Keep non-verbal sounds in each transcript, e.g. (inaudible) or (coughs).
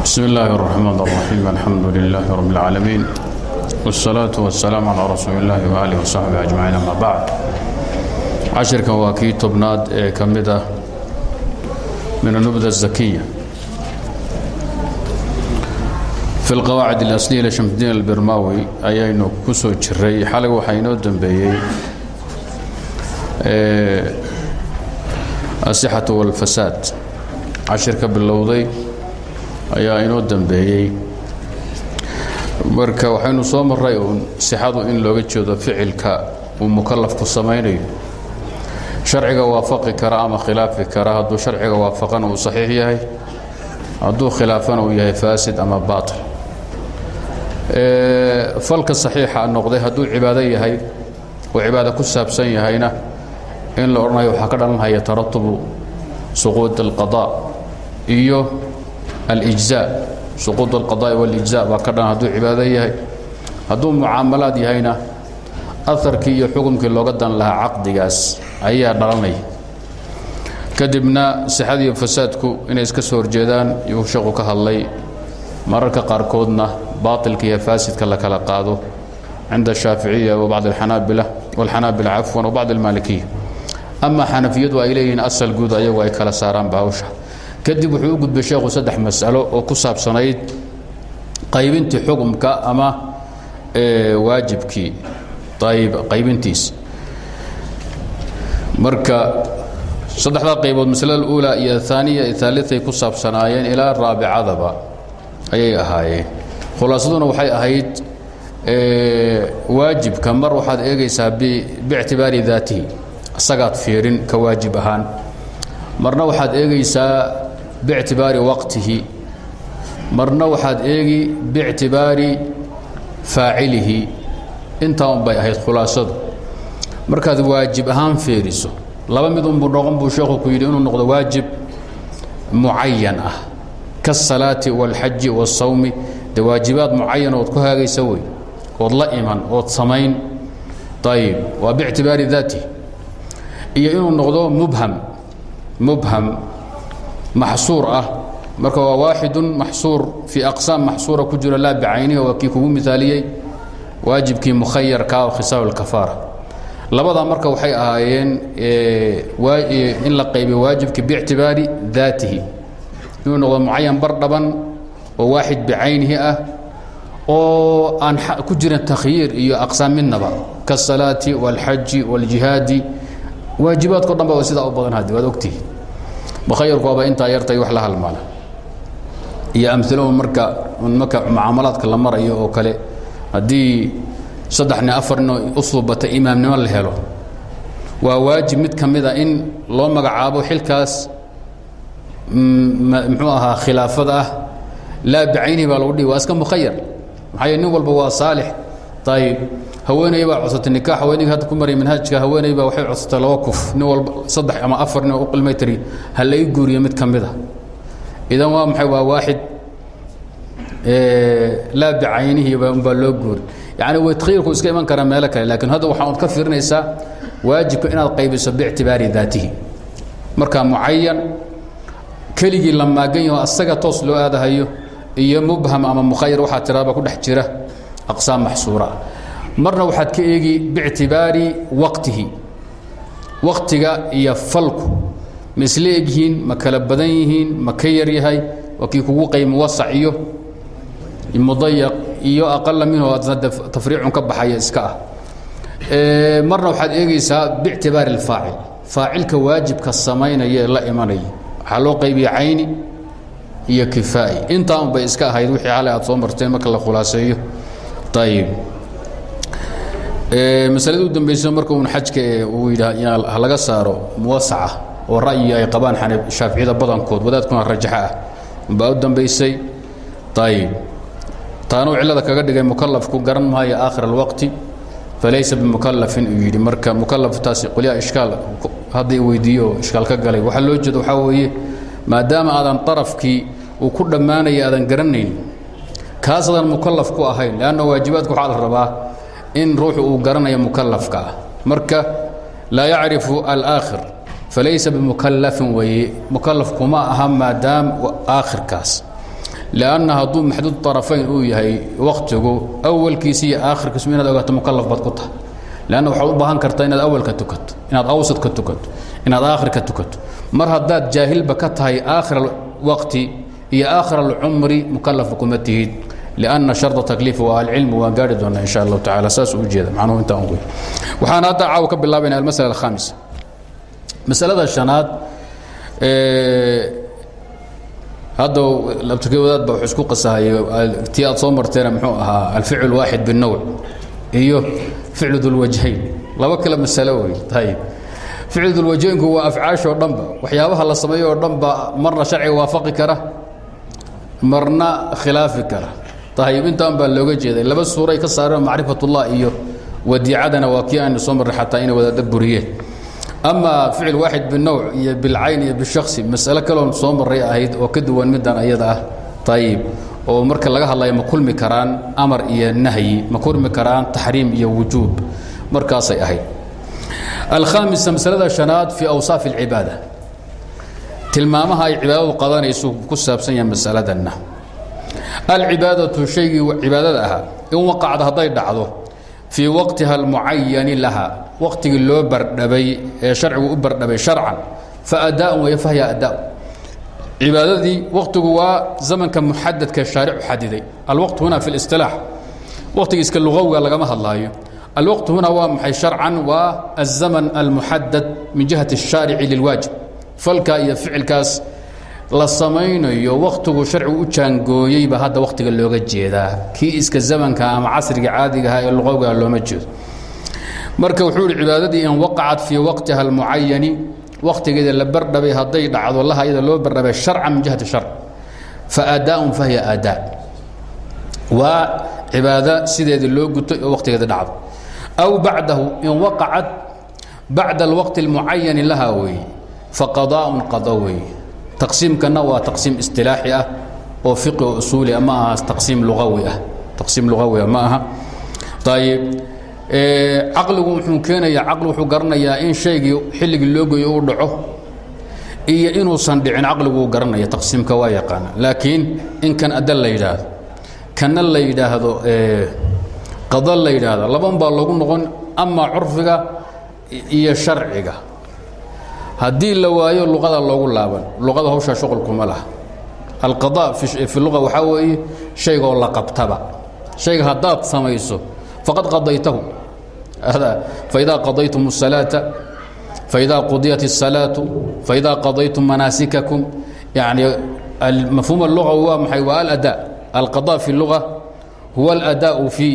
بسم الله الرحمن الرحيم الحمد لله رب العالمين والصلاة والسلام على رسول الله وآله وصحبه أجمعين أما بعد cashirkan waa kii tobnaad ee ka mid ah min النبذة الزكية في القواacid الأصلية لشمسدين البرmاwi ayaynu ku soo jiray xalay waxaa inoo dembeeyey الصحة والفساad cashir ka bilowday ayaa inoo dembeeyey marka waxaynu soo maray uun sixadu in looga jeedo ficilka uu mukalafku samaynayo. Sharciga waafaqi kara ama khilaafi kara hadduu sharciga waafaqana uu saxiix yahay hadduu khilaafana uu yahay faasid ama baatil. Falka saxiixa noqday hadduu cibaado yahay oo cibaado ku saabsan yahayna in la odhanayo waxaa ka dhalanhaya taratubu suquud alqada iyo alijzaa suquud alqadaai walijzaa baa ka dhalan hadduu cibaado yahay. Hadduu mucaamalaad yahayna aharkii iyo xukumkii looga dan lahaa caqdigaas ayaa dhalanaya kadibna sixadiiyo fasaadku inay iska soo horjeedaan yuu sheekhu ka hadlay. Mararka qaarkoodna baatilka iyo faasidka la kala qaado cinda ashaaficiya wa bacd alxanaabila walxanaabila cafwan wa bacd almaalikiya ama xanafiyadu ay leeyihiin asal guud ayagu ay kala saaraan bahawsha kadib wuxuu u gudbay sheekhu saddex mas'alo oo ku saabsanayd qaybintii xukumka ama waajibkii ayb qaybintiis. Marka saddexdaa qaybood masalada uulaa iyo aaniya iyo aaliay ku saabsanaayeen ilaa raabicadaba ayay ahaayeen. Khulaasaduna waxay ahayd waajibka mar waxaad eegaysaa biictibaari daatihi isagaad fiirin ka waajib ahaan. Marna waxaad eegaysaa biictibaari waqtihi marna waxaad eegi biictibaari faacilihi intaa un bay ahayd khulaasadu markaad waajib ahaan fiiriso laba mid unbuu noqon buu sheekhu ku yidhi inuu noqdo waajib mucayan ah kaasalaati wاlxaji wاsawmi de waajibaad mucayan ood ku haagaysa wey ood la iman ood samayn ayib waa biictibaari daati iyo inuu noqdo mubham mubham maxsuur ah. Marka waa waaxidun maxsuur fii aqsaam maxsuura ku jiro laa bicaynihi waa kii kugu mithaaliyey waajibkii mukhayarka oo khisaab alkafaara. Labadaa marka waxay ahaayeen in la qaybiyo waajibkii biictibaari daatihi. Inuu noqdo mucayan bar dhaban oo waaxid bicaynihi ah oo aan ku jiran takhyiir iyo aqsaam midnaba. Kaasalaati wاlxaji wاljihaadi waajibaadko dhan ba sidaa u badan haddi waad ogtihi mukhayarku waaba intaa yartay wax la halmaala iyo amilo marka marka mucaamalaadka la marayo oo kale haddii saddex nin afar nin u suubata imaamnimo la helo waa waajib mid ka in loo magacaabo xilkaas muxuu ahaa khilaafada ah laa bicaynihi baa lagu dhihi waa iska mukhayar maxaa nin walba waa saalix ayib haweeney baa codsatay nikaax haweeneyga hadda ku maraya manhaajka haweeney baa waxay codsatay laba kuf nin walba saddex ama afar nin oo qilmay tiri ha la ii guuriyo mid ka mid a idan waa maxay? Waa waaxid laa bicaynihi baa loo guuri yani way iska iman karaa meelo kale laakiin hadda waxaad ka fiirinaysaa waajibka inaad qaybiso biictibaari daatihi. Marka mucayan keligii la maagan yaho asaga toos loo aadahayo iyo mubham ama mukhayar waxaa tiraaba ku dhex jira aqsaam maxsuura marna waxaad ka eegi biictibaari waqtihi waqtiga iyo falku. Ma isla egyihiin ma kala badan yihiin ma ka yar yahay waa kii kugu qayb muwasac iyo mudayaq iyo aqala minhu tafriicun ka baxaya iska ah. Marna waxaad eegaysaa biictibaari اlfaacil faacilka waajibka samaynaya la imanaya. Waxaa loo qaybiya cayni iyo kifaa'i. Intaa un bay iska ahayd wixii xalay aad soo marteen marka la khulaaseeyo. Ayib masalada u dambaysa marka uun xajka uu yidhaa halaga saaro muwasaca oo ra'yi ay qabaan shaaficiyada badankood wadaadkuna rajaxa ah. Baa u dambaysay ayib taanuu cillada kaga dhigay mukalafku garan maayo aakhir alwaqti falaysa bimukalafin uu yidhi. Marka mukalaftaasi qolyaha ishkaal hadda i weydiiyo ishkaal ka galay waxaa loo jeeda waxaa weeye maadaama aadan darafkii uu ku dhammaanaya aadan garanayn kaasaadan mukalaf ku ahayn leanna waajibaadka waxaa la rabaa in ruuxu uu garanayo mukalafka ah. Marka laa yacrifu alaakhir falaysa bimukalafin weeye. Mukalaf kuma aha maadaam aakhirkaas. Lanna hadduu maxduud طarafayn uu yahay waktigu awalkiisa iyo aakhirkiisu inaad ogaato mukalaf baad ku tahay. Lanna waxaad u baahan kartaa inaad awalka tukato inaad awsad ka tukato inaad aakhir ka tukato. Mar haddaad jaahilba ka tahay aakhir waqti iyo aakhir alcumri mukalafa kuma tihid لأنa شharط تkliif waa alcilm waan gaari doonaa in sha الlahu taعala saas u jeeda macnuhu intaa un wey waxaan hadda caaw ka bilaabayna almasألة الkhامiسة masalada شhanaad hadda labturkey wadaad ba wax isku qasahayay tii aad soo marteena muxuu ahaa alficl الwaaxid bالnowع iyo ficl dulwajhayn laba kale masalo wey ayb ficl dulwajhaynku waa afcaashoo dhanba waxyaabaha la sameeyo oo dhan ba marna sharciga waafaqi kara marna khilaafi kara ayb intaan baa looga jeeday. Laba suuray ka saareen macrifatullah iyo wadiicadana waa kii aynu soo marray xataa inay wadaada buriyeen. Ama ficil waaxid binowc iyo bilcayn iyo bishaksi masalo kaloon soo marray ahayd oo ka duwan middan ayada ah ayib oo marka laga hadlayo ma kulmi karaan amar iyo nahyi ma kulmi karaan taxriim iyo wujuub markaasay ahayd. Alkhaamisa masalada shanaad fii awsaaf اlcibaada tilmaamaha ay cibaadadu qadanayso ku saabsan yahay masaladanna alcibaadatu shaygii cibaadada ahaa in waqacda hadday dhacdo fii waqtiha almucayani laha waqtigii loo bardhabay ee sharcigu u bardhabay sharcan faadaaun way fahya adaa cibaadadii waqtigu waa zamanka muxadadka shaaricu xadiday alwaqt huna fi اlistilaax waqtiga iska lugawiga lagama hadlaayo alwaqt huna waa maxay sharcan waa aلzaman almuxadad min jihati الshaarici lilwaajib falka iyo ficilkaas la samaynayo waktigu sharcigu u jaangooyeyba hadda wakhtiga looga jeedaa. Kii iska zamanka ama casriga caadigaha ee luqowga looma jeedo. Marka wuxuu ihi cibaadadii in waqacat fii waqtiha almucayani wakhtigeeda la bardhabay hadday dhacdo laha iyada loo bardhabay sharcan min jihati sharc fa aadaaun fahiya aadaa. Waa cibaado sideedii loo gutay oo wakhtigeeda dhacdo. Aw bacdahu in waqacat bacda alwaqti almucayani laha weeye faqadaaun qado weeye taqsiimkana waa taqsiim istilaaxi ah oo fiqi oo usuuli ma aha taqsiim luawi ah. Taqsiim lugawi ma aha. Ayib caqligu wuxuu keenayaa caqli wuxuu garanayaa in shaygii xilligii loo goyo u dhaco iyo inuusan dhicin caqliguu garanaya taqsiimka waa yaqaana. Laakiin in kan ada la yidhaahdo kana la yidhaahdo qada la yidhaahdo laban baa loogu noqon ama curfiga iyo sharciga haddii la waayo luqada loogu laaban luqada hawshaa shuqulkuma laha alqada fi lua waxaa weeye shaygoo la qabtaba shayga haddaad samayso faqad qadaytahu faidaa qadaytum الsalaaةa faidaa qudiyat الsalaaةu faidaa qadaytum manaasikakum yani mafhuum اlugawi waa maxay waa alada alqada fi اluga huwa اladaء fi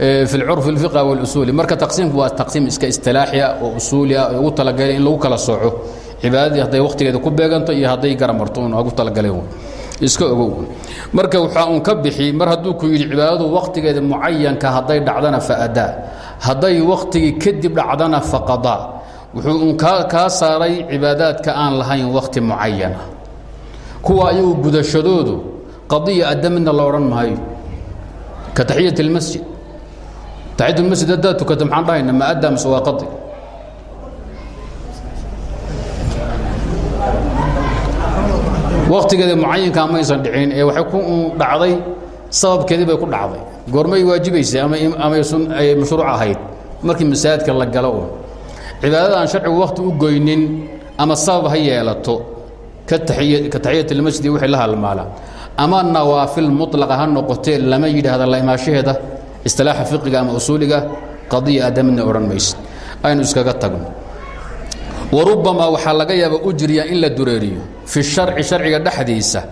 fi اlcurf اlfiqa wاlusuuli marka taqsiimku waa taqsiim iska istilaaxia oo usuulia oo ugu talagalay in lagu kala sooco cibaadadii hadday wakhtigeeda ku beeganto iyo hadday garamarto un ugu talagaleen iska ogow marka waxaa uun ka bixi mar hadduu ku yidhi cibaadadu wakhtigeeda mucayanka hadday dhacdana faadaa hadday wakhtigii kadib dhacdana faqadaa wuxuu uun kaa kaa saaray cibaadaadka aan lahayn wakhti mucayana kuwa ayagu gudashadoodu qadiya adda midna la odhan maayo ka taxiyat اlmasjid taxiyatulmasjid haddaad tukato maxaan dhahayna ma addaa mise waa qadi wakhtigeeda mucayinkaa maysan dhicin ee waxay ku dhacday sababkeedii bay ku dhacday goormay waajibaysay amaamay mashruuc ahayd markii masaajidka la galo un cibaadadaan sharcigu wakhti u goynin ama sabab ha yeelato ka taxiyatulmasjid wixii la halmaala ama nawaafil mulaqa ha noqotee lama yidhaahda la imaashaheeda istilaaxa fiqiga ama usuuliga qadiya aadamidna odhan mayse aynu iskaga tagno warubbamaa waxaa laga yaaba ujriya in la dureeriyo. Fi sharci sharciga dhexdiisa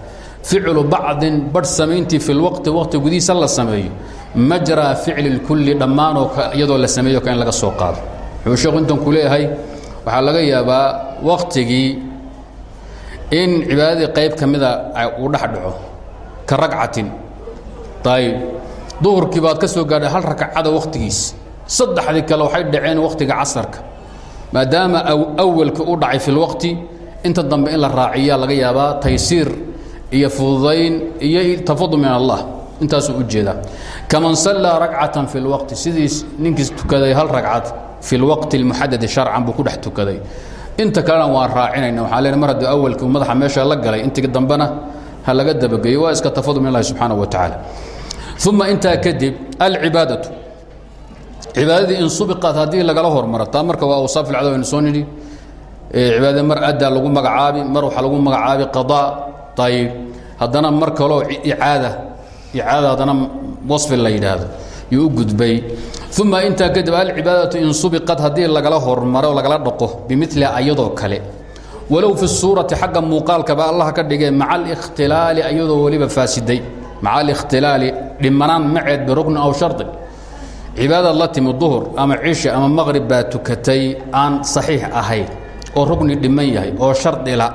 ficlu bacdin badh samayntii fi lwaqti waqti gudihiisa la sameeyo. Majraa ficli اlkulli dhammaanoo iyadoo la sameeyo ka in laga soo qaado. Wuxuu sheekhu intan ku leeyahay waxaa laga yaabaa wakhtigii in cibaadadii qayb ka uu dhex dhaco. Ka ragcatin. Ayb duhurkii baad ka soo gaadhay hal rakcada wakhtigiis saddexdii kale waxay dhaceen wakhtiga casarka maadaama awalka u dhacay fi lwaqti inta dambe in la raaciya laga yaabaa taysiir iyo fududayn iyo tafadul min allah intaasuu u jeedaa kaman sallaa ragcatan fi lwaqti sidii ninkii tukaday hal ragcad fi lwaqti اlmuxadadi sharcan buu ku dhex tukaday. Inta kalena waan raacinayna waxaa len mar haddii awalkii madaxa meesha la galay intii dambena ha laga dabageeyo waa iska tafadu min allahi subxaanaه wa tacaala uma intaa kadib alcibaadaةu cibaadadii in subiqat haddii lagala hormaro marka waa awsaaf ilcado aynu soo nidhi cibaadada mar addaa lagu magacaabi mar waxaa lagu magacaabi qadaa ayib haddana mar kaloo icaada icaada haddana wasfi la yidhaahdo yuu gudbay uma intaa kadib alcibaadatu in subiqat haddii lagala hormaro lagala dhaqo bimiliha ayadoo kale walow fi suurati xagga muuqaalkaba allah ka dhigee maca alikhtilaali ayadoo weliba faasiday maca alikhtilaali dhimanaan maceed biruknin aw shardi. Cibaadad la timi duhur ama cishi ama maqrib baa tukatay aan saxiix ahayn oo rugni dhiman yahay oo shardila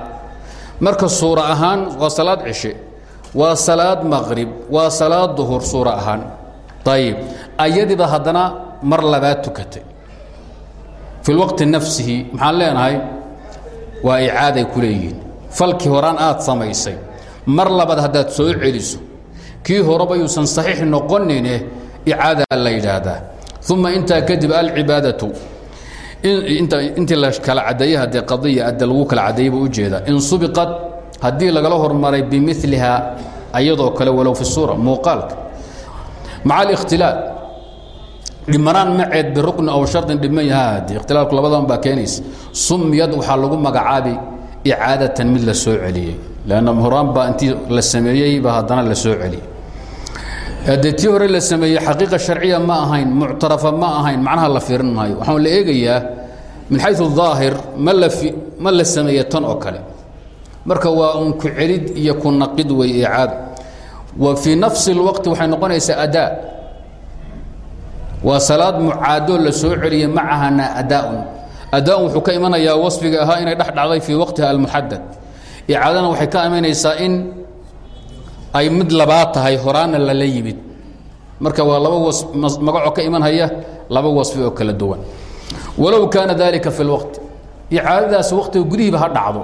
marka suura ahaan waa salaad cishe waa salaad maqrib waa salaad duhur suura ahaan. Ayib ayadiiba haddana mar labaad tukatay. Fi lwaqti nafsihi maxaan leenahay waa icaaday ku leeyihiin. Falkii horaan aad samaysay mar labaad haddaad soo celiso kii horeba yuusan saxiix noqonine icaadaa la yidhaahdaa. Uma intaa kadib alcibaadatu. Intii la kala cadeeye haddee qadiya adda lagu kala cadeeyey buu u jeedaa in subiqat haddii lagala hormaray bimiliha ayadoo kale walow fi suura muuqaalka. Maca alikhtilaal. Dhimanaan maceed birukni aw shardin dhiman yahaade ikhtilaalku labadan baa keenaysa. Sumyad waxaa lagu magacaabi icaadatan mid la soo celiyey lanna horaan baa intii la sameeyey baa haddana la soo celiyey tii hore la sameeyey xaqiiqa sharciya ma ahayn muctarafa ma ahayn macnaha la fiirin maayo waxaan la eegayaa min xayu daahir ma la ma la sameeye tan oo kale marka waa un ku celid iyo ku naqid wey icaado wa fii nafsi اlwaqti waxay noqonaysaa adaa waa salaad mucaadoo la soo celiyey macahana adaaun adaaun wuxuu ka imanayaa wasfiga ahaa inay dhex dhacday fii waqtiha almuxadad icaadana waxay ka imanaysaa in ay mid labaad tahay horaana lala yimid. Marka waa laba magacoo ka iman haya laba wasfi oo kala duwan. Walow kaana dalika fi اlwaqti icaadadaas waqtiga gudihiiba ha dhacdo.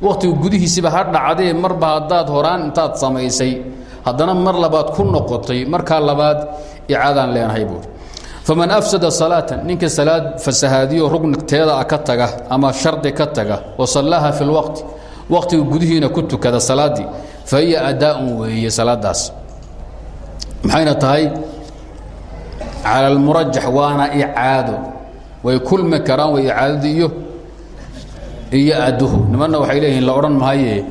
Waqtiga gudihiisiba ha dhacdee marba haddaad horaan intaad samaysay haddana mar labaad ku noqotay markaa labaad icaadaan leenahay buuri faman afsada salaatan ninka salaad fasahaadiyo rugnteeda ka taga ama shardi ka taga wa fi lwaqti waqtiga gudihiina ku tukada salaaddii fa hiya adaaun weeye salaadaas. Maxayna tahay? Cala almurajax waana icaado. Way kulmi karaan way icaadadii iyo iyo adduhu nimanna waxay leeyihiin la odhan mahaye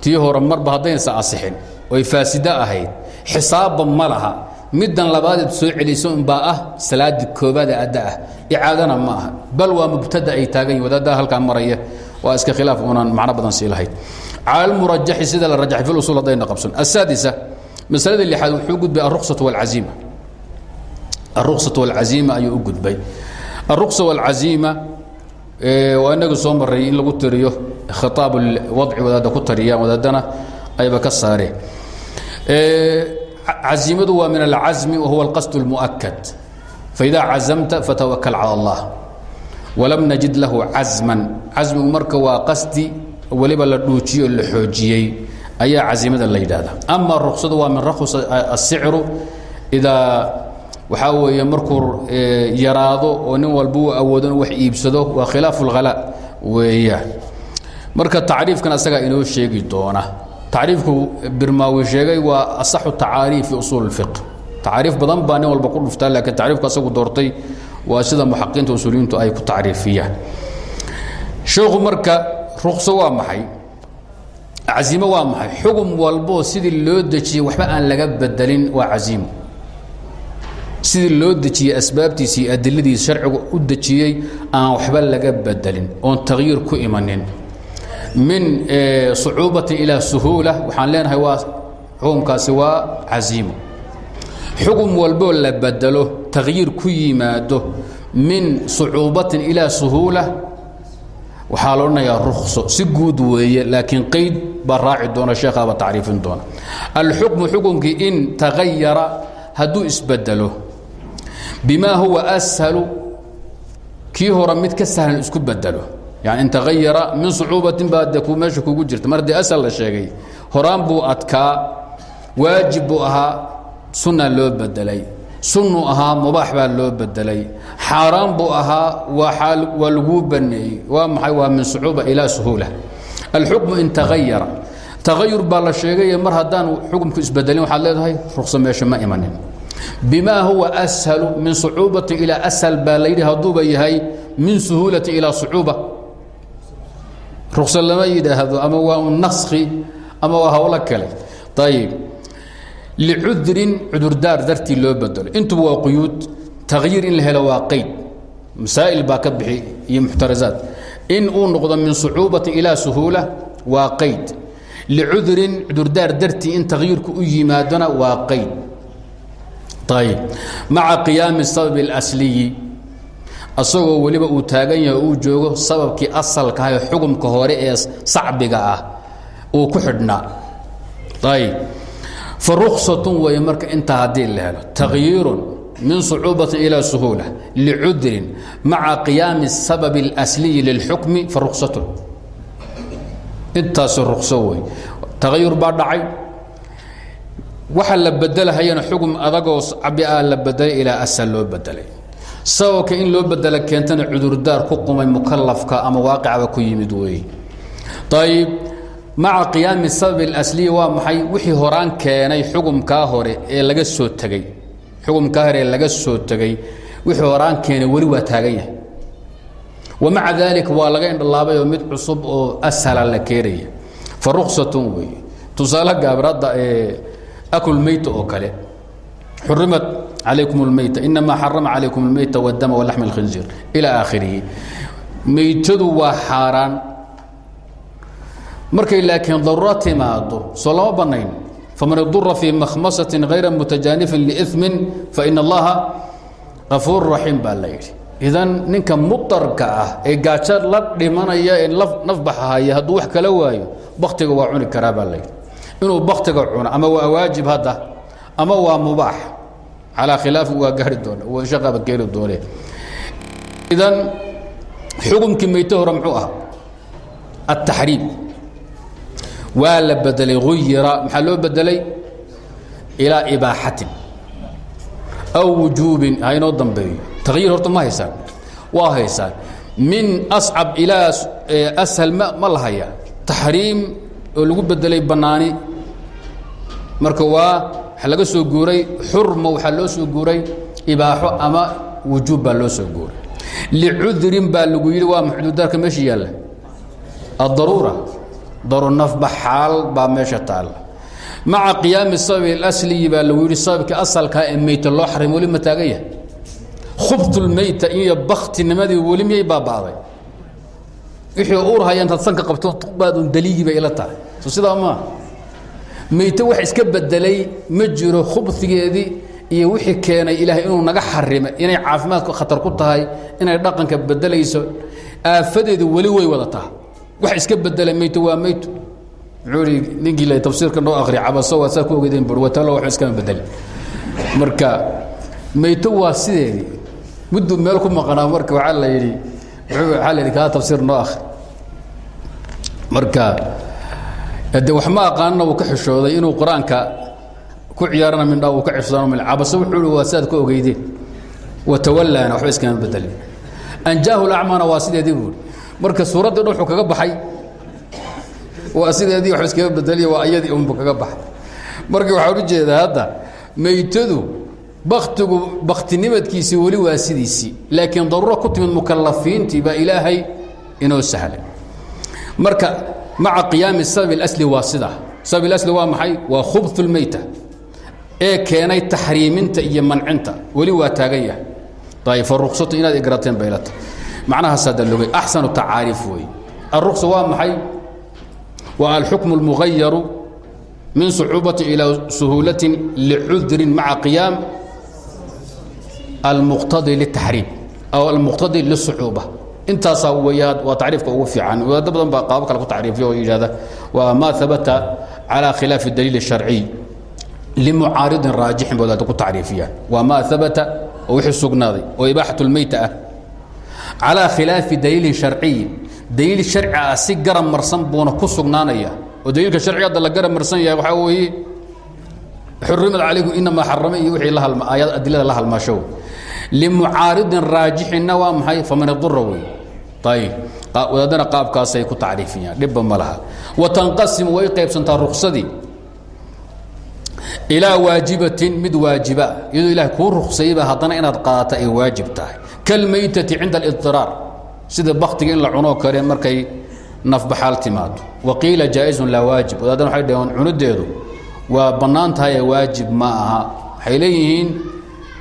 tii hore marba haddaysa asixin. Oy faasido ahayd. Xisaabba ma laha. Middan labaadeed soo celiso unbaa ah salaadii koobaada adda ah. Icaadana ma aha. Bal waa mubtada ay taagan yihiin wadaaddaa halkaa maraya waa iska khilaaf unaan macno badan sii lahayd cala almurajaxi sida la rajaxay fi usul haddayna qabsan asaadisa masalada lixaad wuxuu gudbay alruksatu walcaziima alruksatu walcaziima ayuu u gudbay alruksa walcaziima waa inagu soo maray in lagu tiriyo khitaab wadci wadaadda ku tariyaan wadaadana ayba ka saareen caziimadu waa min alcazmi wahuwa alqasd اlmuؤakad faida cazamta fatawakal calى اllah walam najid lahu cazman. Cazmigu marka waa qasdi weliba la dhuujiyey oo la xoojiyey. Ayaa cazimada la yidhahda ama ruksadu waa min rakhus asicru idaa waxaa weeye markuu yaraado oo nin walba uu awoodo wax iibsado waa khilaafu اlhala weeyaan marka tacriifkan asagaa inoo sheegi doona. Tacriifku birmaawi sheegay waa asaxu tacaariif fi usuul اfiq tacaariif badan baa nin walba ku dhuftaa laakiin tacriifku asagu doortay waa sida muxaqiinta usuuliyiintu ay ku tacriifiyaan. Sheekhu marka rukso waa maxay? Casiimo waa maxay? Xugum walboo sidii loo dejiyey waxba aan laga bedelin waa casiimo. Sidii loo dejiyey asbaabtiisii adiladiisi sharcigu u dejiyey aan waxba laga bedelin oon takhyiir ku imanin. Min sucuubatin ilaa suhuula waxaan leenahay waa xukumkaasi waa casiimo xugum walboo la bedelo takhyiir ku yimaado min sucuubatin ilaa suhuula. Waxaa la odhanayaa rukso si guud weeye laakiin qeyd baa raaci doona sheekhaaba tacriifin doona. Alxukmu xukunkii in tagayara hadduu isbedelo bima huwa ashalu kii hore mid ka sahlan isku bedelo. Yani in tagayara min sucuubatin baa de meesha kugu jirta. Mar haddii ashal la sheegay horaan buu adkaa waajib buu ahaa sunna loo bedelay sunnu ahaa mubaax baa loo bedelay xaaraan buu ahaa waa laguu baneeyey. Waa maxay? Waa min sucuuba ilaa suhuula. Alxukmu in tagayara tagayur baa la sheegay mar haddaan xukumku isbedelin waxaad leedahay rukso meesha ma imanin. Bima huwa ashalu min sucuubati ilaa ashal baa la yidhi hadduuba yahay min suhuulati ilaa sucuuba. Rukso lama yidhaahdo ama waa un naskhi ama waa hawlo kale. Ayib licudrin cudurdaar dartii loo bedelo intuba waa quyuud takyiir in la helo waa qayd masaa'il baa ka bixi iyo muxtarazaat in uu noqdo min sucuubati ilaa suhuula waa qayd licudrin cudurdaar dartii in takyiirku u yimaadona waa qayd ayib maca qiyaami sabab اlasliyi asagoo weliba uu taagan yahay uu joogo sababkii asalka ah ee xukumka hore ee sacbiga ah uu ku xidhnaa ayib faruksatun weeye marka intaa haddii la helo takyiirun min sucuubatin ilaa suhuula licudrin maca qiyaami sababi اlasliyi lilxukmi faruksatun intaasi rukso wey tagayur baa dhacay waxa la bedelahayana xugum adagoo cabi la bedelay ilaa asal loo bedelay sababka in loo bedela keentana cudurdaar ku qumay mukalafka ama waaqicaba ku yimid weeye ayib maca qiyaami sababi اlasliyi waa maxay wixii horaan keenay xugumkaa hore ee laga soo tegey xugumkaa hore ee laga soo tegey wixii horaan keenay weli waa taagan yahay wamaca daalika waa laga indhalaabayoo mid cusub oo ashala la keenaya fa ruksatun weeye tusaale gaabradda ee aklmeyta oo kale xurimat calaykum اlmeyta inamaa xarama calaykum اlmeyta wاdama walaxm اlkhinziir ilى aakhirihi meytadu waa xaaraan markay laakiin daruuro timaado soo lama faman idura fii makhmasatin hayra mutajaanifin liimin fain allaha kafuur raxiim baa la yidhi. Idan ninka mudarka ah ee gaajo la dhimanaya ee nafbaxahaya hadduu wax kala waayo baktiga waa cuni karaa baa inuu baktiga cuno ama waa waajib hadda ama waa mubaax. Calaa khilaafi waa gaari doona waa shaqaabad keeni doonee idan xukumkii meyte hore muxuu ah ataxriim waa la bedelay uyira maxaa loo bedelay? Ilaa ibaaxatin aw wujuubin ha inoo dambeeyo. Takyiir horta ma haysaan waa haysaan min ascab ilaa ashal ma ma la haya. Marka waa waxa laga soo guuray xurma waxaa loo soo guuray ibaaxo ama wujuub loo soo guuray. Licudrin baa lagu yidhi waa maxduudaarka meesha yaalla. Addaruura darunafba xaal baa meesha taalla maca qiyaami sababi اlasliyi baa lagu yidhi sababkii asalkaa ee meyta loo xarim weli ma taagan yahay. Khubtulmeyta iyo baktinimadii weli miyay baaba'day wixii uur haya intaad sanka qabto baadun daliigii bay ila tahay. So sidaa maa meyte wax iska bedelay ma jiro khubtigeedii iyo wixii keenay ilaahay inuu naga xarima inay caafimaadku khatar ku tahay inay dhaqanka bedelayso aafadeedu weli way wadataa wax iska bedelay meyto waa meyto. Muxuu i ninkii la tafsiirka noo akri cabaso waa saa ku ogeydeen bur watalo waxba iskama bedeli marka meyto waa sideedii mudduu meel ku maqnaa marka waxaa la yidhi waxaa la yidhi kaa tafsiir noo akri marka de wax ma aqaanana uu ka xishooday inuu qur'aanka ku ciyaarana mindhaa uu ka xishoodan mil cabase wuxuu i waa sidaad ku ogeydeen. Watawallana waxba iskama bedelin anjaahu lacmana waa sideedii buuri marka suuraddii dhan wuxuu kaga baxay waa sideedii waxba iskaga bedeliya waa iyadii unbu kaga baxay marka waxaan u jeedaa hadda meytadu baktigu baktinimadkiisii weli waa sidiisii laakiin daruuro ku timid mukalafiintii baa ilaahay inoo sahlay marka maca qiyaami sabab اlasli waa sidaa sabab اlasli waa maxay waa khubث اlmeyta ee keenay taxriiminta iyo mancinta weli waa taagan yahay ayb faruksatu inaad igrateen baylata macnahaasaa dalogay axsanu tacaariif wey alruksa waa maxay waa alxukmu اlmugayaru min sucuubati ilaa suhuulati licudrin maca qiyaam almuqtadi lلtaxriim aw almuqtadi liلsucuuba intaasaa weyaa waa tacriifka ugu fiican wadaado badan baa qaabo kale ku tacriifiya oo yidhahda waa maa habata calى khilaafi daliil الsharciy limucaaridin raajixin ba wadaado ku tacriifiyaan waa maa habata oo wixii sugnaaday oo ibaaxat اlmeyta ah calىa khilaafi daliilin sharciyin daliil sharci ah si garab marsan buuna ku sugnaanaya oo daliilka sharciga hadda la garab marsan yahay waxaa weeye xurimat calaykum inamaa xarama iyo wixii la halma aayad adilada la halmaasho limucaaridin raajixinna waa maxay faman idura wey ayib wadaadana qaabkaasay ku tacriifiyaan dhibba ma laha wa tanqasimu way qaybsantaa ruksadii ilaa waajibatin mid waajiba iyadoo ilaah kuu ruksayba haddana inaad qaadata ay waajib tahay kalmaytati cinda alidiraar sida baktiga in la cunoo kale markay nafbaxaal timaado wa qiila jaa-izun laa waajib wadaadana waxay dhaheen cunudeedu waa bannaan tahay ee waajib ma aha waxay leeyihiin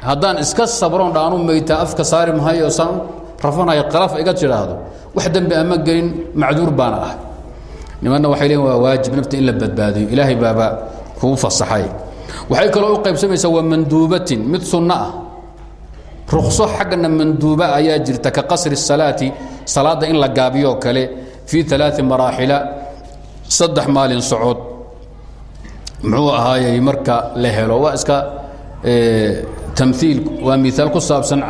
haddaan iska sabroon dhaanu maytaa afka saari mahayo saan rafanayo qalaf iga tidhaahdo wax dembi ama gelin macduur baana ah nimanna waxay leeyihiin waa waajib nafta in la badbaadiyo ilaahay baaba kuu fasaxay waxay kaloo u qaybsamaysaa waa manduubatin mid sunno ah rukso xaggana manduuba ayaa jirta ka qasri salaati salaadda in la gaabiyoo kale fii alaai maraaxila saddex maalin socod muxuu ahaayey marka la helo waa iska tamhiil waa miaal ku saabsan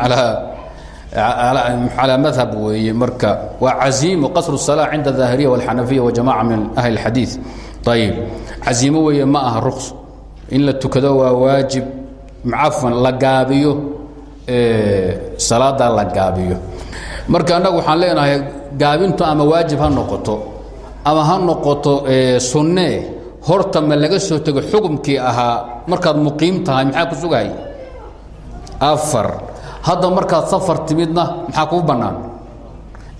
calaa madhab weeye marka waa caziimo qasru الsalaa cinda الظaahiriya wاlxanafiya wajamaca min ahli اlxadiiث ayib caziimo weeye ma aha ruks in la tukado waa waajib cafwan la gaabiyo salaada la gaabiyo. Marka annagu waxaan leenahay gaabintu ama waajib ha noqoto ama ha noqoto sunnee horta ma laga soo tego xukumkii ahaa markaad muqiim tahay maxaa ku sugay afar. Hadda markaad safar timidna maxaa kuu bannaan?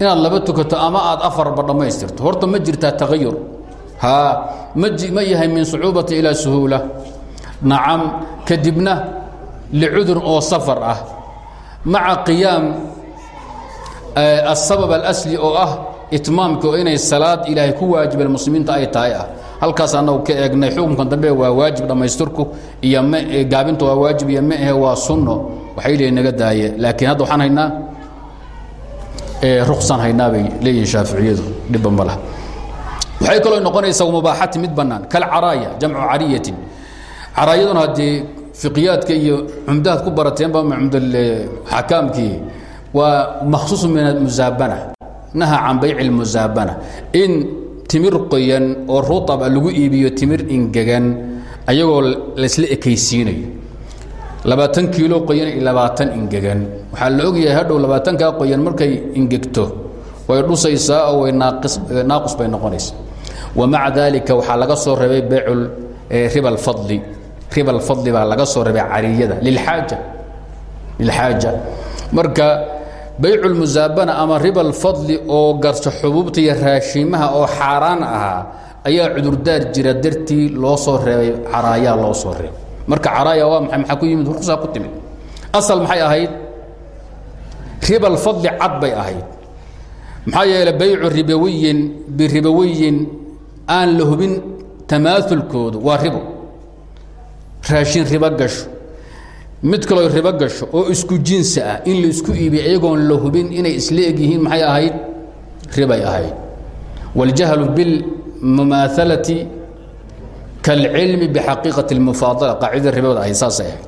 Inaad laba tukato ama aad afarba dhammaystirto. Horta ma jirtaa tagayur haa ma ma yahay min sucuubati ilaa suhuula. Nacam kadibna licudur oo safar ah maca qiyaam asabab alasli oo ah itmaamki inay salaad ilaahay ku waajibeen muslimiinta ay tahay ah. Halkaas annagu ka eegnay xukunkan dambe waa waajib dhammaystirku iyo gaabinta waa waajib iyo ma ahe waa sunno. Waxay leeyihiin naga daaye. Laakiin hadda waxaan haynaa ruksaan haynaa bay leeyihiin shaaficiyadu dhibba ma lah waxay kaloo noqonaysaa mubaaxati mid bannaan kalcaraaya jamcu cariyatin. Caraayaduna haddee iyaadka iyo umdaad ku barateenbaakaamkii eh, waa makhsuus min amuaabana naha can bayc اmusaabana in timir qoyan oo ruaba ah lagu iibiyo timir ingegan ayagoo laysla ekaysiinayo. Labaatan kiilo qoyan iyo labaatan ingegan. Waxaa la ogyahay hadhow labaatankaa qoyan markay ingegto way dhusaysaa oo eh, naaqus bay noqonaysaa. Wamaca daalika waxaa laga soo rebay bayc eh, riba اlfadli riba اlfadli baa laga soo reebay cariyada lilxaaja lilxaaja marka baycu lmusaabana ama riba alfadli oo garso xubuubta iyo raashimaha oo xaaraan ahaa ayaa cudurdaar jira dartii loo soo reebay caraayaa loo soo reebay marka caraaya waa maay maxaa ku yimid? Ruqsaa ku timid. Asal maxay ahayd? Riba alfadli cad bay ahayd. Maxaa yeeley baycu ribawiyin biribawiyin aan la hubin tamaaulkoodu waa ribo raashin ribo gasho mid kaloo ribo gasho oo isku jinsi ah in la isku iibiy iyagoon la hubin inay isla eg yihiin maxay ahayd ribay ahayd waاljahlu biاlmumaahalati kaalcilmi bixaqiiqati اlmufaadala qaacidada ribada ahayd saasay ahayd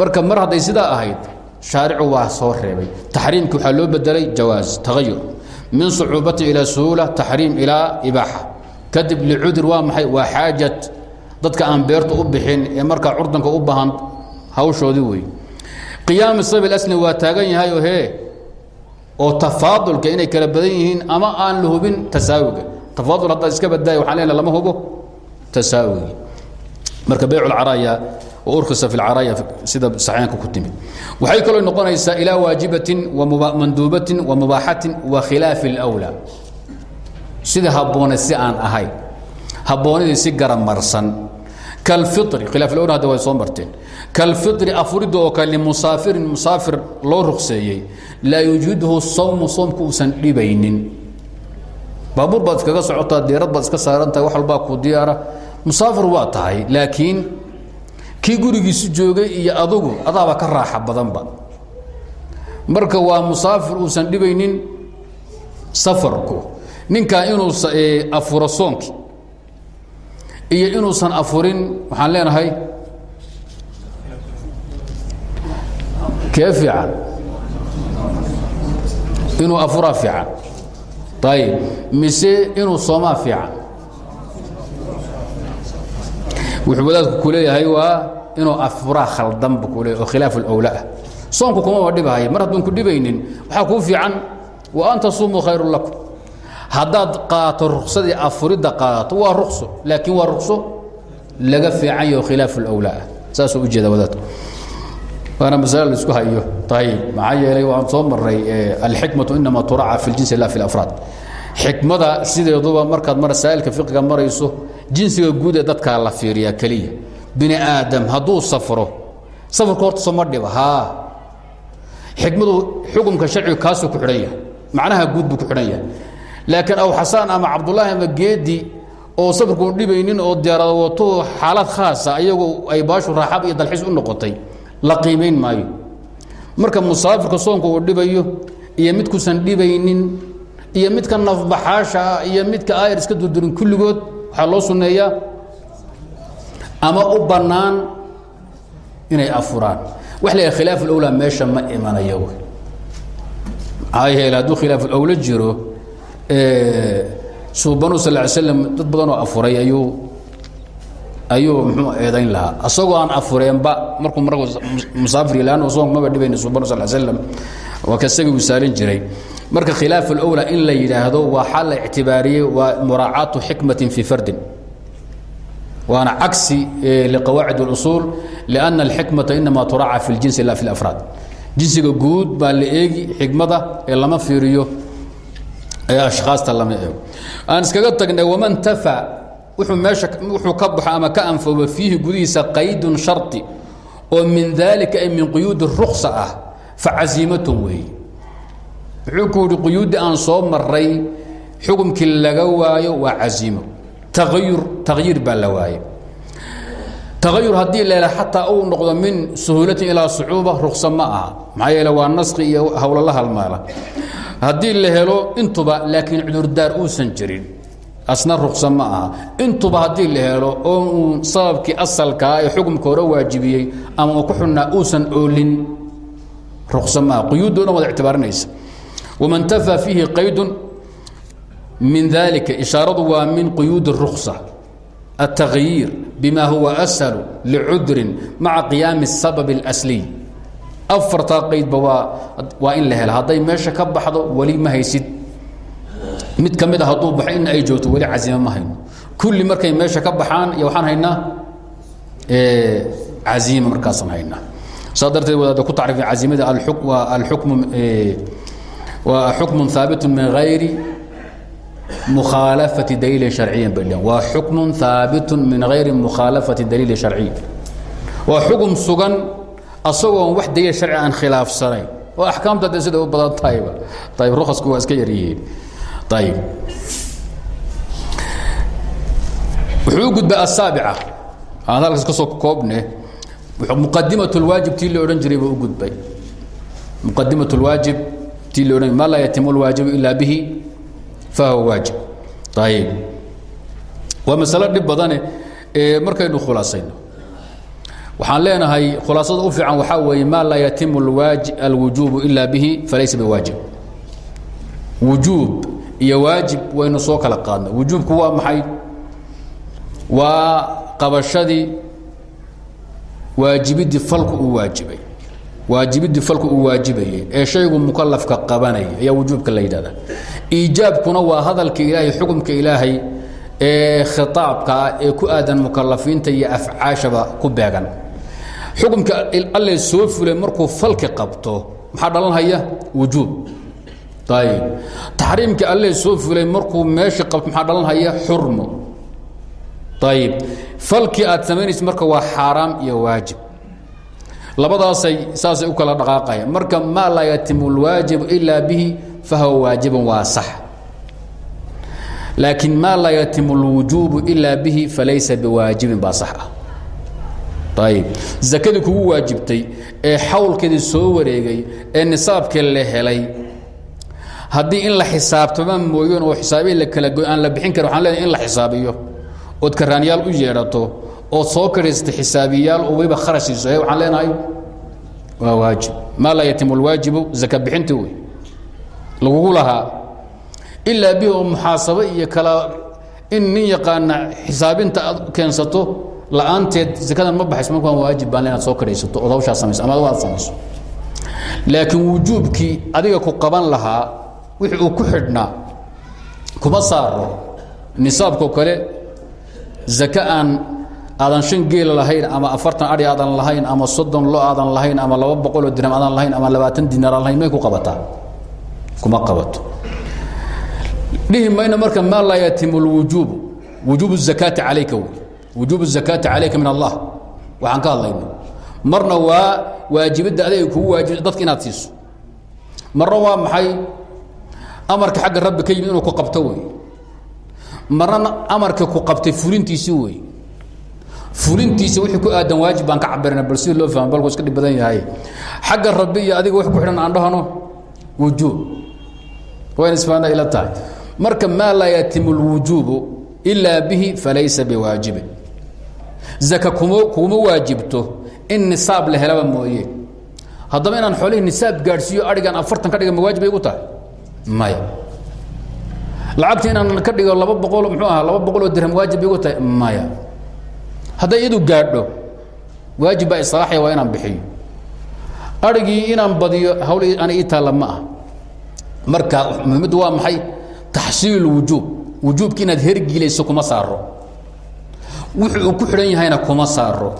marka mar hadday sidaa ahayd shaaricu waa soo reebay taxriimki waxaa loo bedelay jawaaz tagayur min sucuubati ilaa suhuula taxriim ilaa ibaaxa kadib licudur waa maxay waa xaajat dadka aan beerta u bixin ee markaa curdanka u baahan hawshoodii wey qiyaam sabi asli waa taagan yahay oo hee oo tafaadulka inay kala badan yihiin ama aan la hubin tasaawiga. Tafaadul haddaad iska badaayo waxaan leenahay lama hubo tasaawigi marka wa urkhisa fi lcaraaya sida saxiixanka ku timid. Waxay kaloo noqonaysaa ilaa waajibatin wa manduubatin wa mubaaxatin wa khilaafi اlأwlaa sida habboonay si aan ahayn habboonidii si garamarsan kalfiri khilaaf lowna hadda way soo marteen kalfiri afuridda oo kale limusaafirin musaafir loo rukseeyey laa yujiduhu sawmu soomku uusan dhibaynin baabuur baad iskaga socotaa diirad baad iska saaran wax walbaa ku diyaara musaafir waa tahay laakiin kii gurigiisu joogay iyo adugu adaaba ka raaxa badanba marka waa musaafir uusan dhibaynin safarku ninkaa inuu afuro soonki iyo inuusan afurin waxaan leenahay kee inuu afuraa fiican. Ayib mise inuu soomaa fiican? Wuxuu wadaadku ku waa inuu afuraa khaldanba ku leeyahy oo khilaaf soonku kumaba dhibahaya mar hadduun ku dhibaynin waxaa kuu fiican wa an tasumuu khayru lakum haddaad qaato ruksadii afuridda qaadato waa rukso laakiin waa rukso laga fiican yaho khilaafu lwlaa saasuu u jeeda wadaadku. Waana masale la isku hayo. Ayib maxaa yeelay waan soo marray eh, alxikmatu inama turaca fi ljinsi la fi lafraad xikmada sideeduba markaad masaailka fiqiga marayso jinsiga guud ee dadkaa la fiiriyaa keliya. Bini aadam hadduu safro safarku horta soma dhiba haa. Xikmadu xukumka sharcigu kaasuu ku xidhan yahay. Macnaha guud buu ku xidhan yahay laakiin aw xasaan ama cabdullaahi ama geedi oo safarkuun dhibaynin oo diyaarada wato xaalad khaasa ayagoo ay baashu raaxab iyo dalxiis u noqotay la qiimayn maayo. Marka musaafirka soonka uu dhibayo iyo midkuusan dhibaynin iyo midka nafbaxaasha ah iyo midka aayar iska durdurin kulligood waxaa loo sunneeyaa ama u bannaan inay afuraan. Wax la khilaaf ulawlaa meesha ma imanayo. Maxaa yeele hadduu khilaaf ulawla jiro suubanu sal ly slam dad badan oo afuray ayuu ayuu muxuu eedayn lahaa asagoo aan afureenba markuu mar musaafir lanno soonku maba dhibayna suubanu sal slam waa ka isagii wisaalin jiray marka khilaaf alawlaa in la yidhaahdo waxaa la ictibaariyey waa muraacaatu xikmatin fii fardin waana cagsi liqawaacid اlusuul lianna alxikmata inama turaaca fi اljinsi la fi اlafraad jinsiga guud baa la eegi xikmada ee lama fiiriyo ee ashkhaasta lama eego aan iskaga tagnay waman tafa wuxuu ka baxo ama ka anfoobo fiihi gudihiisa qaydun shardi oo min dalika ay min quyuudi ruksa ah facaziimatun weeye wuxuu ku aan soo maray xukumkii laga waayo waa casiimo taayur takhyiir baa taayur haddii leela xataa uu noqdo min suhuulatin ilaa sucuuba ruksa ma aha. Maxaa yeele waa naski iyo hawlo la halmaala haddii la helo intuba laakiin cudurdaar uusan jirin. Asna ruksa ma aha. Intuba haddii la helo oo uun sababkii asalkaa ee xukumka hore waajibiyey ama uu ku xunnaa uusan oolin ruksa ma aha. Quyuuddoo dhan wada ictibaarinaysa. Waman tafa fiihi qaydun min dalika ishaaradu waa min quyuudi الruksa التغyiir bima huwa أshalu لcudrin maca qiyaami الsabab الأsliy afartaa qaydba waa waa in la hela hadday meesha ka baxdo weli ma haysid mid ka mid a hadduu baxo in ay joogto weli cazime ma hayno kulli markay meesha ka baxaan iyo waxaan haynaa caziima markaasaan haynaa saa darteed wadaada ku tacriifay cazimada waa alxukmu waa xukmu haabit min hayri mukhaalafati daliilin sharciyin bay dheheen waa xukmun haabitun min hayri mukhaalafati daliilin sharciy waa xukum sugan asagoon wax daliil sharci aan khilaafsanayn oo axkaamta de sida u badan tahayba ayib rukhasku waa iska yaryihiin ayib wuxuu u gudbay asaabica aan halkaas ka soo koobne muqadimat اlwaajib tii la odhan jiray buu u gudbay muqadimat اlwaajib tii la odhan ma laa yatimu اlwaajibu ila bihi fahuwa waajib. Ayib waa masalo dhib badane markaynu khulaasayno. Waxaan leenahay khulaasada u fiican waxaa weeye maa laa yatimu alwujuubu ila bihi falaysa biwaajib. Wujuub iyo waajib waynu soo kala qaadnay wujuubku waa maxay? Waa qabashadii waajibidii falku waajibay waajibidii falku uu waajibayay ee shaygu mukalafka qabanaya ayaa wujuubka la yidhahda iijaabkuna waa hadalka ilaahay xukumka ilaahay ee khitaabkaa ee ku aadan mukalafiinta iyo afcaashaba ku beegan. Xukumka alle soo fulay markuu falki qabto maxaa dhalanhaya? Wujuub. Ayib taxriimka alle soo fulay markuu meesha qabto maxaa dhalanhaya? Xurmo. Ayib falkii aad samaynaysa marka waa xaaraam iyo waajib labadaasay saasay u kala dhaqaaqayaan marka maa laa yatimu اlwaajibu ilaa bihi fahuwa waajibun waa sax laakiin maa laa yatimu اlwujuubu ilaa bihi falaysa biwaajibin baa sax ah ayib zakadii kugu waajibtay ee xawlkeedii soo wareegay ee nisaabkii la helay. Haddii in la xisaabtama mooyeen oo xisaabihi la kala aan la bixin karin waxaan leedahay in la xisaabiyo. Ood karaanyaal u yeedhato ood soo kadhaysata xisaabiyaal oo weliba kharashiiso e waxaan leenahay waa waajib. Maa laa yatimu اlwaajibu zaka bixinti wey lagugu lahaa. Ilaa bihi oo muxaasabo iyo kala in nin yaqaana xisaabinta aad keensato la'aanteed zakadan ma baxayso marka waa waajib baan inaad soo kadhaysato ood hawshaa samayso ama aad samayso. Laakiin wujuubkii adiga ku qaban lahaa wixii uu ku xidhnaa kuma saaro nisaabkao kale zaka aan aadan shan geel lahayn ama afartan ai aadan lahayn ama soddon lo aadan lahayn ama laba boqoloo dirham aadan lahayn ama labaatan dinaar lahayn may ku abataa kuma abato dhihi mayno marka maa laa yatim wujuub wujuub zakaati alayka wujuub zakaati calayka min allah. Waxaan ka hadlayna marna waa waajibidda adeeg kugu waajib dadka inaad siiso. Marna waa maxay? Amarka xagga rabbi ka yimid inuu ku qabto wey. Marna amarka ku qabtay fulintiisii wey fulintiisa wixii ku aadan waajib baan ka cabirana bal sida loo fahmo balku iska dhib badan yahay. Xagga rabbi iyo adiga wax ku xidhan aan dhahano wujuub. Wayna isfahanaa ila tahay. Marka maa laa yatimu اlwujuubu ilaa bihi falaysa biwaajibin zaka kuma kuma waajibto in nisaab la helaba mooye. Haddaba inaan xoolihii nisaab gaadhsiiyo adhigan afartan ka dhiga ma waajib bay igu tahay? Maya. Lacagta inaan ka dhigo laba boqol muxuu ahaa laba boqol oo dirham waajib igu tahay? Maya hadday iyadu gaadho waajib baa islaaxaya waa inaan bixiyo. Adhigii inaan badiyo hawl ana ii taalla ma ah marka muhimaddu waa maxay? Taxsiil wujuub. Wujuubki inaad hergilayso kuma saaro wuxuu uu ku xidhan yahayna kuma saaro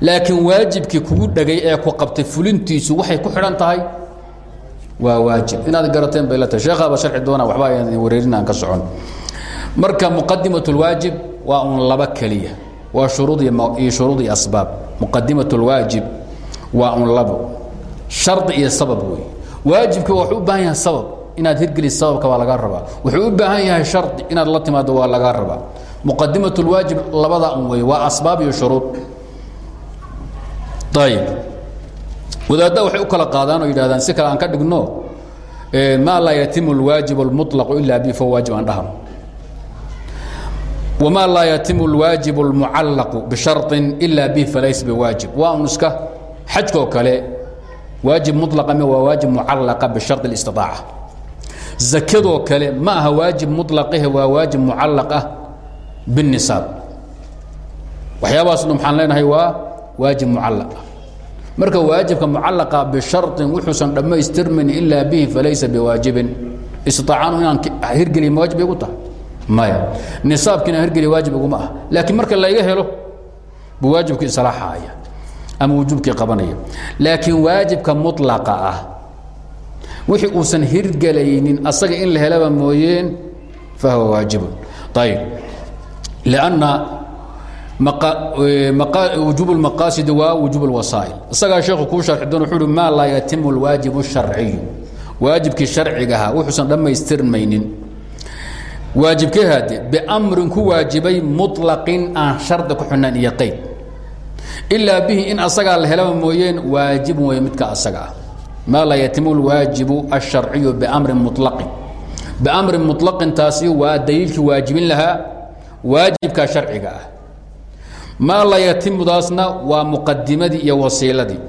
laakiin waajibkii kugu dhegay ee ku qabtay fulintiisu waxay ku xidhan tahay waa waajib. Inaad garateen bay la tahay. Sheekhaaba sharxi doona waxba ayaan wareerin aan ka socon. Marka muqadimat اlwaajib waa un laba keliya waa shuruud iyo shuruud iyo asbaab muqadimat اlwaajib waa un labo shardi iyo sabab wey waajibka wuxuu u baahan yahay sabab inaad hirgeliso sababka waa laga rabaa wuxuu u baahan yahay shardi inaad la timaado waa laga rabaa muqadimat اlwaajib labada un wey waa asbaab iyo shuruud ayib wadaadda waxay u kala qaadaan oo yidhahdaan si kale aan ka dhigno maa laa yatimu اlwaajib اlmuطlaqu ila bi fahuwa waajib aan dhahno wma laa yatimu اlwaajib اlmucallaqu bisharin ila bih falaysa biwaajib waa un iska xajkoo kale waajib mulaqa m waa waajib mucallaqa bishari اlistiaaca zakadoo kale ma aha waajib mulaqahe waa waajib mucallaq ah bالnisaab waxyaabahaasnu maxaan leenahay waa waajib mucallaq ah marka waajibka mucallaqa bisharin wuxuusan dhammaystirmin ilaa bihi falaysa biwaajibin istiaacanu inaan hirgeliya ma waajib igu tahay maya nisaabkiina hirgeliya waajib iguma ah laakiin marka layga helo buu waajibkii islaaxaaya ama wujuubkii qabanaya laakiin waajibka mulaqa ah wixii uusan hirgelaynin asaga in la helaba mooyeen fahuwa waajibun ayib lanna wujuub اlmaqaasidi waa wujuub اlwasaa'il isagaa sheekhu kuu sharxi doon wuxuu uhi maa laa yatimu اlwaajib الsharciyu waajibkii sharcigaha wuxuusan dhammaystirmaynin waajibkee haade bimrin ku waajibay mulaqin aan shardi ku xunayn iyo qayd ilaa bihi in asagaa la helaba mooyeen waajibun wey midka asaga ah. Maa laa yatimu lwaajibu alsharciyu bimrin mulaqin bimrin mulaqin taasi waa daliilkii waajibin lahaa waajibka sharciga ah. Maa laa yatimudaasna waa muqadimadii iyo wasiiladii.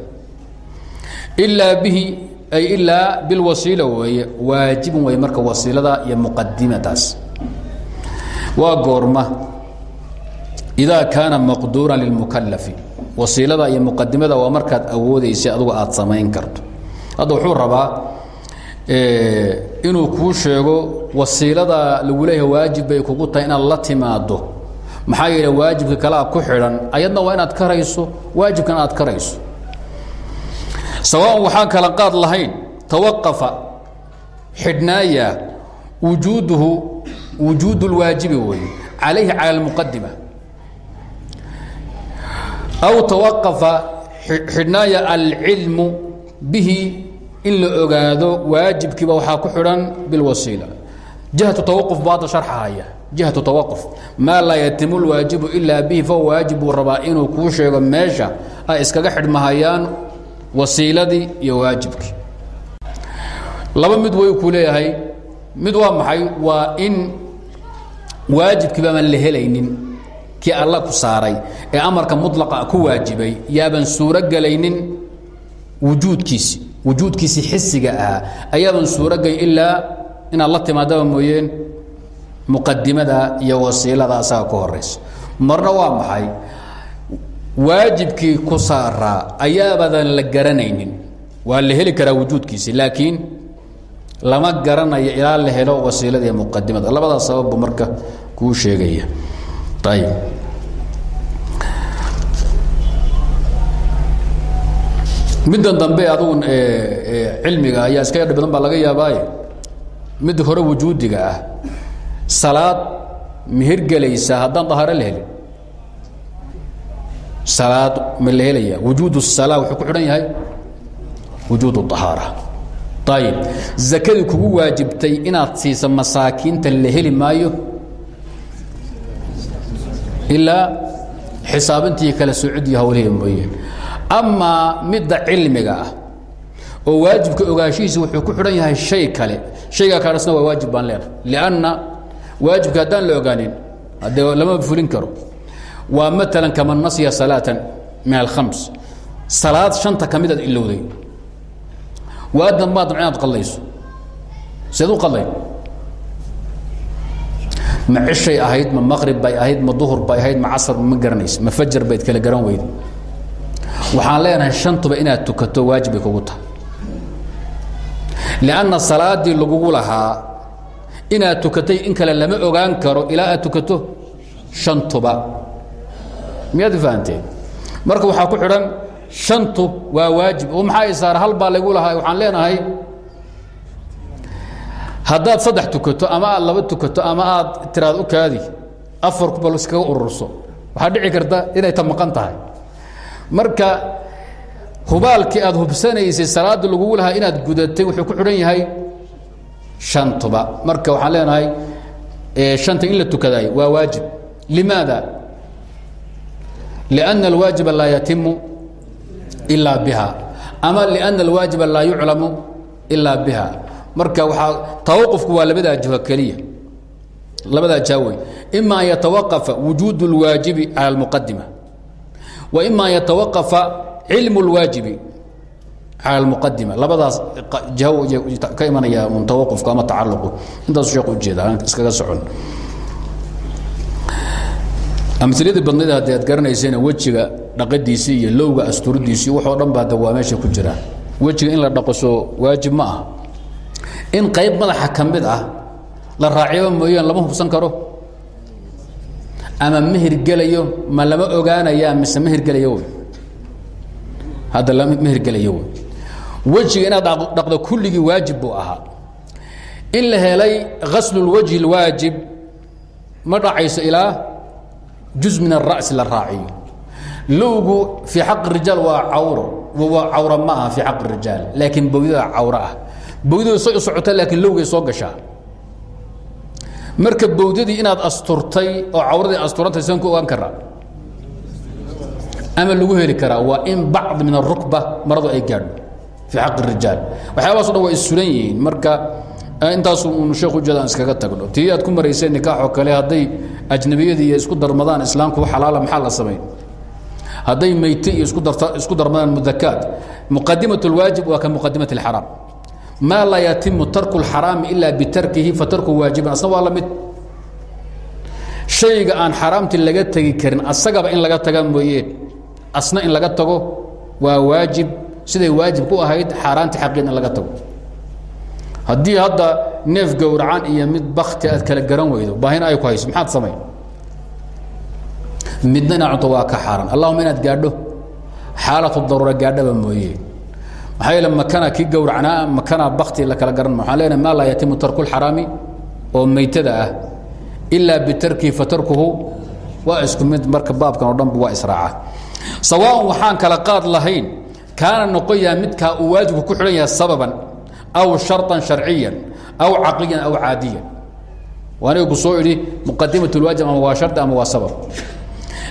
Ilaa bihi ay ilaa bilwasiila weeye waajibun wey marka wasiilada iyo muqadimadaas waa goorma. Idaa kaana maqduura lilmukalafi wasiilada iyo muqadimada waa markaad awoodaysa adugu aad samayn karto. Hadda wuxuu rabaa inuu kuu sheego wasiilada lagu leeyahay waajib bay kugu tahay inaad la timaado maxaa yeele waajibka kalea ku xidhan ayadna waa inaad karayso waajibkan aad karayso. Sawaan waxaan kala qaad lahayn tawaqafa xidhnaaya wujuuduhu wujuud اlwaajibi weeye calayhi cala اlmuqadima aw tawaqafa xidhnaaya alcilmu bihi in la ogaado waajibkiiba waxaa ku xidhan bilwasiila. Jihatu tawaquf buu hadda sharxahaya jihatu tawaquf. Maa laa yatimu lwaajibu ilaa bihi fahuwa waajib buu rabaa inuu kuu sheego meesha ay iskaga xidhmahayaan wasiiladii iyo waajibkii. Laba mid way ku leeyahay. Mid waa maxay? Waa in waajibkiiba aan la helaynin? Kii alla ku saaray ee amarka mulaqa ku waajibay yaaban suuro gelaynin wujuudkiisi wujuudkiisii xisiga ahaa ayaaban suurogay ilaa inaad la timaadaba mooyeen muqadimada iyo wasiilada asaga ka horaysa marna waa maxay? Waajibkii ku saaraa ayaabadan la garanaynin. Waa la heli karaa wujuudkiisi laakiin lama garanayo ilaa la helo wasiilada iyo muqadimada labadaas sababbu marka kuu sheegaya ayib middan dambe adugu cilmiga ayaa iska yadhi badan baa laga yaabaaye mid hore wujuudiga ah salaad mihirgelaysa haddaan dahaaro la helin salaad ma la helaya wujuud الsalaa wuxuu ku xidhan yahay wujuud الطahaara ayib zakadii kugu waajibtay inaad siisa masaakiinta la heli maayo ilaa xisaabintii kala socodii hawlihii mooyeen amaa midda cilmiga ah oo waajibka ogaanshihiisa wuxuu ku xidhan yahay shay kale shaygaa kaasna waa waajib baan leenahay lianna waajibka haddaan la ogaanin haddee lama fulin karo waa maalan kaman nasya salaatan min alkhams salaad shanta ka mid aad ilowday waadan maad inaad qadlayso seed u qadlay ma cishay ahayd ma maqrib bay ahayd ma duhur bay ahayd ma casr ma garanaysa ma fajar bayd kala garan weyda waxaan leenahay shantuba inaad tukato waajib bay kugu tahay. Lianna salaadii lagugu lahaa inaad tukatay in kale lama ogaan karo ilaa aad tukato shantuba. Miyaad fahanteen marka waxaa ku xidhan shantu waa waajib oo maxaa isaar hal baa lagu lahaa waxaan leenahay haddaad saddex tukato ama aad laba tukato ama aad tiraad u kaadi afar kubal iskaga ururso waxaa dhici karta inay ta maqan tahay marka hubaalkii aad hubsanaysay salaada lagugu lahaa inaad gudatay wuxuu ku xidhan yahay shantuba marka waxaan leenahay shanta in la tukadaay waa waajib limaada لأن الواaجiب laa ytim إلا bha ama لأن الواaجiب laa يuclamu إلا bha marka waaa tawqفku waa labadaa jho keliya labadaa jahwey إma an yتوقفa وuجuud الواaجiب عalى المqadimة وإma an yتوقفa cilم الواaجiب calى المqadimة labadaas jahw ka imanaya un tawqفku ama tacalqu intaasu sheek ujeeda aan iskaga socon amiliyadii badnayd haddi aad garanayseen wejiga dhaqadiisii iyo lowga asturidiisii waxoo dhan baa waa meesha ku jira wejiga in la dhaqoso waajib ma aha in qayb madaxa ka mid ah la raaciyo mooyaan lama hubsan karo ama ma hirgelayo ma lama ogaanaya mise ma hirgelayo wy hadda ma hirgelayo wy wejiga inaad dhaqdo kulligii waajib buu ahaa in la helay ghaslulwajhi اlwaajib ma dhacayso ilaa juz min الraأsi la raaciyo lowgu fii xaq rijaal waa cawro waa cawra ma aha fii xaq rijaal laakiin bowdada cawro ah. Bowdadu say u socotaa laakiin lowgay soo gashaa. Marka bowdadii inaad asturtay oo cawradii asturantay san ku ogaan karaa. Ama lagu heli karaa waa in bacd min arukba maradu ay gaadho fii xaq rijaal. Waxyaabahaso dhan waa issulan yihiin. Marka ah, intaasu unu sheekh ujeeda aan iskaga tagno. Tii aad ku marayseen nikaaxoo kale hadday ajnabiyadii isku darmadaan islaamku xalaala maxaa la samayn hadday meyte iyo isku darta isku darmadaan mudakaat muqadimaة اlwaajib waa ka muqadimaة اlxaraam maa laa yatimu tarku اlxaraami ila bitarkihi fatarku waajiban asna waa la mid shayga aan xaraamtii laga tegi karin asagaba in laga taga mooyeen asna in laga tago waa waajib siday waajib ku ahayd xaaraanti xaqiin in laga tago haddii hadda neef gowracan iyo mid bakti aad kala garan weydo baahina ay ku hayso maxaad samay midna inaa cunto waa ka xaaraan allahuma inaad gaadho. Xaalatu daruura gaadhaba mooyee maxaa yeele makana kii gowracnaa makana bakti la kala garan. Waxaan leenahay maa laa yatimu tarku lxaraami oo meytada ah. Ilaa bitarkihi fatarkuhu waa isku mid marka baabkan o dhanba waa israaca. Sawaaon waxaan kala qaad lahayn kaana noqon yaha midkaa uu waajibku ku xidhan yahay sababan aw sharطan sharciyan aw caqliyan aw caadiyan. Waaniga ku soo idhi muqadimat اlwaajib ama waa shari ama waa sabab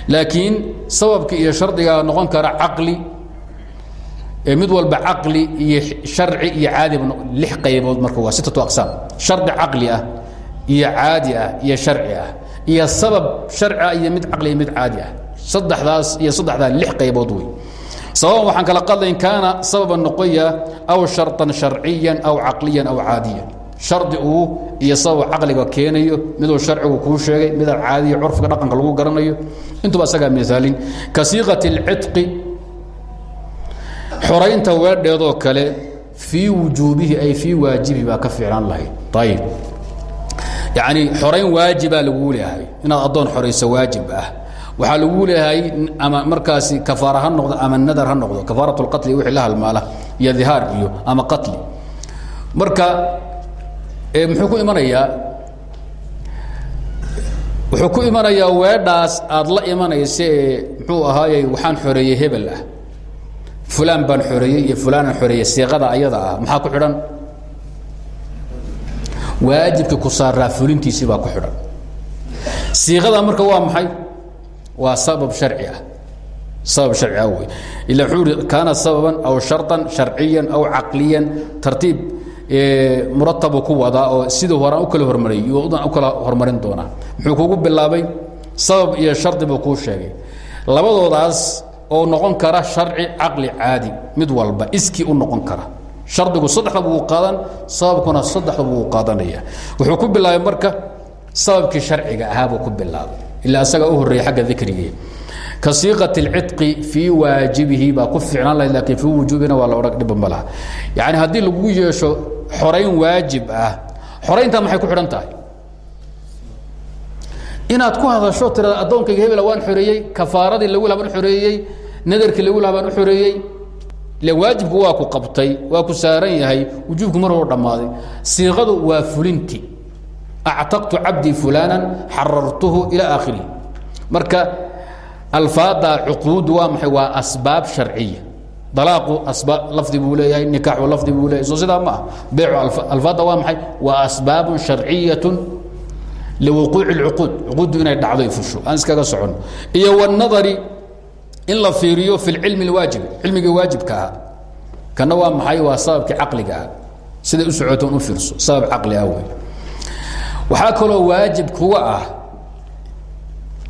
laakiin sababka iyo shardigaa noqon kara caqli mid walba caqli iyo sharci iyo caadiba lix qaybood marka waa sittatu aqsaam. Shardi caqli ah iyo caadi ah iyo sharci ah iyo sabab sharci ah iyo mid caqli iyo mid caadi ah. Saddexdaas iyo saddexdaa lix qaybood wey. Sababan waxaan kala qadlayn kaana sababan noqoya aw sharطan sharciya aw caqliya aw caadiya shardi uu iyo sabab caqliga keenayo miduu sharcigu kuu sheegay mida caadiya curfiga dhaqanka lagu garanayo. Intuba asagaa miaalin ka siiqati اlcidqi xoraynta weedheedoo kale fii wujuubihi ay fii waajibihi baa ka fiicnaan lahayd ayib yacni xorayn waajibaa laguu leeyahay. Inaad addoon xorayso waajib ah. Waxaa laguu leeyahay ama markaasi kafaara ha noqdo ama nadar ha noqdo. Kafaarat lqatli wixii la halmaala iyo dihaar iyo ama qatli. Marka muxuu ku imanayaa? Wuxuu ku imanayaa weedhaas aad la imanaysa ee muxuu ahaayey waxaan xoreeyey hebel ah. Fulaan baan xoreeyey iyo fulaanan xoreeyey siiqada ayada ah. Maxaa ku xidhan? Waajibkii ku saaraa fulintiisii baa ku xidhan. Siiqada marka waa maxay? Waa sabab sharci ah. Sabab sharci ah wey. Ila wuxuu ihi kaana sababan aw sharطan sharciyan aw caqliyan. Tartiib muratabu ku wadaa oo sidii horaan u kala hormarayy dan u kala horumarin doonaa. Muxuu kugu bilaabay sabab iyo shardi buu kuu sheegay. Labadoodaas oo noqon kara sharci caqli caadi mid walba iskii u noqon kara. Shardigu saddexda buu qaadan sababkuna saddexda buu qaadanaya. Wuxuu ku bilaabay marka sababkii sharciga ahaa buu ku bilaabay. Ilaa asaga u horreeyay xagga dikrigii ka siiqat اlcidqi fii waajibihi baa ku fiicnaan lahayd laakiin fii wujuubina waa la odhan dhiba ma laha. Yani haddii lagu yeesho xorayn waajib ah. Xorayntaa maxay ku xidhan tahay? Inaad ku hadasho tirada addoonkayga hebela waan xoreeyey kafaaradii lagu laha baan xoreeyey nadarkii lagu laha baan u xoreeyey ile waajibku waa ku qabtay waa ku saaran yahay wujuubku mar hor dhammaaday. Siiqadu waa fulinti. Actaqtu cabdii fulaanan xarartuhu ilaa aakhirihi marka alfaada cuquudu waa maxay? Waa asbaab sharciya dalaaqu asbaab lafdi buu leeyahay nikaaxu lafdi buu leeyahay soo sidaa ma ah beecu alfaada waa maxay waa asbaabun sharciyatun liwuquuci اlcuquud cuquuddu inay dhacdo ay fusho aan iskaga socono iyo wاnadari in la fiiriyo fi اlcilmi اlwaajib cilmigii waajibka ahaa kana waa maxay waa sababkii caqliga ah siday u socotoon u fiirso sabab caqli ah wey waxaa kaloo waajib kuga ah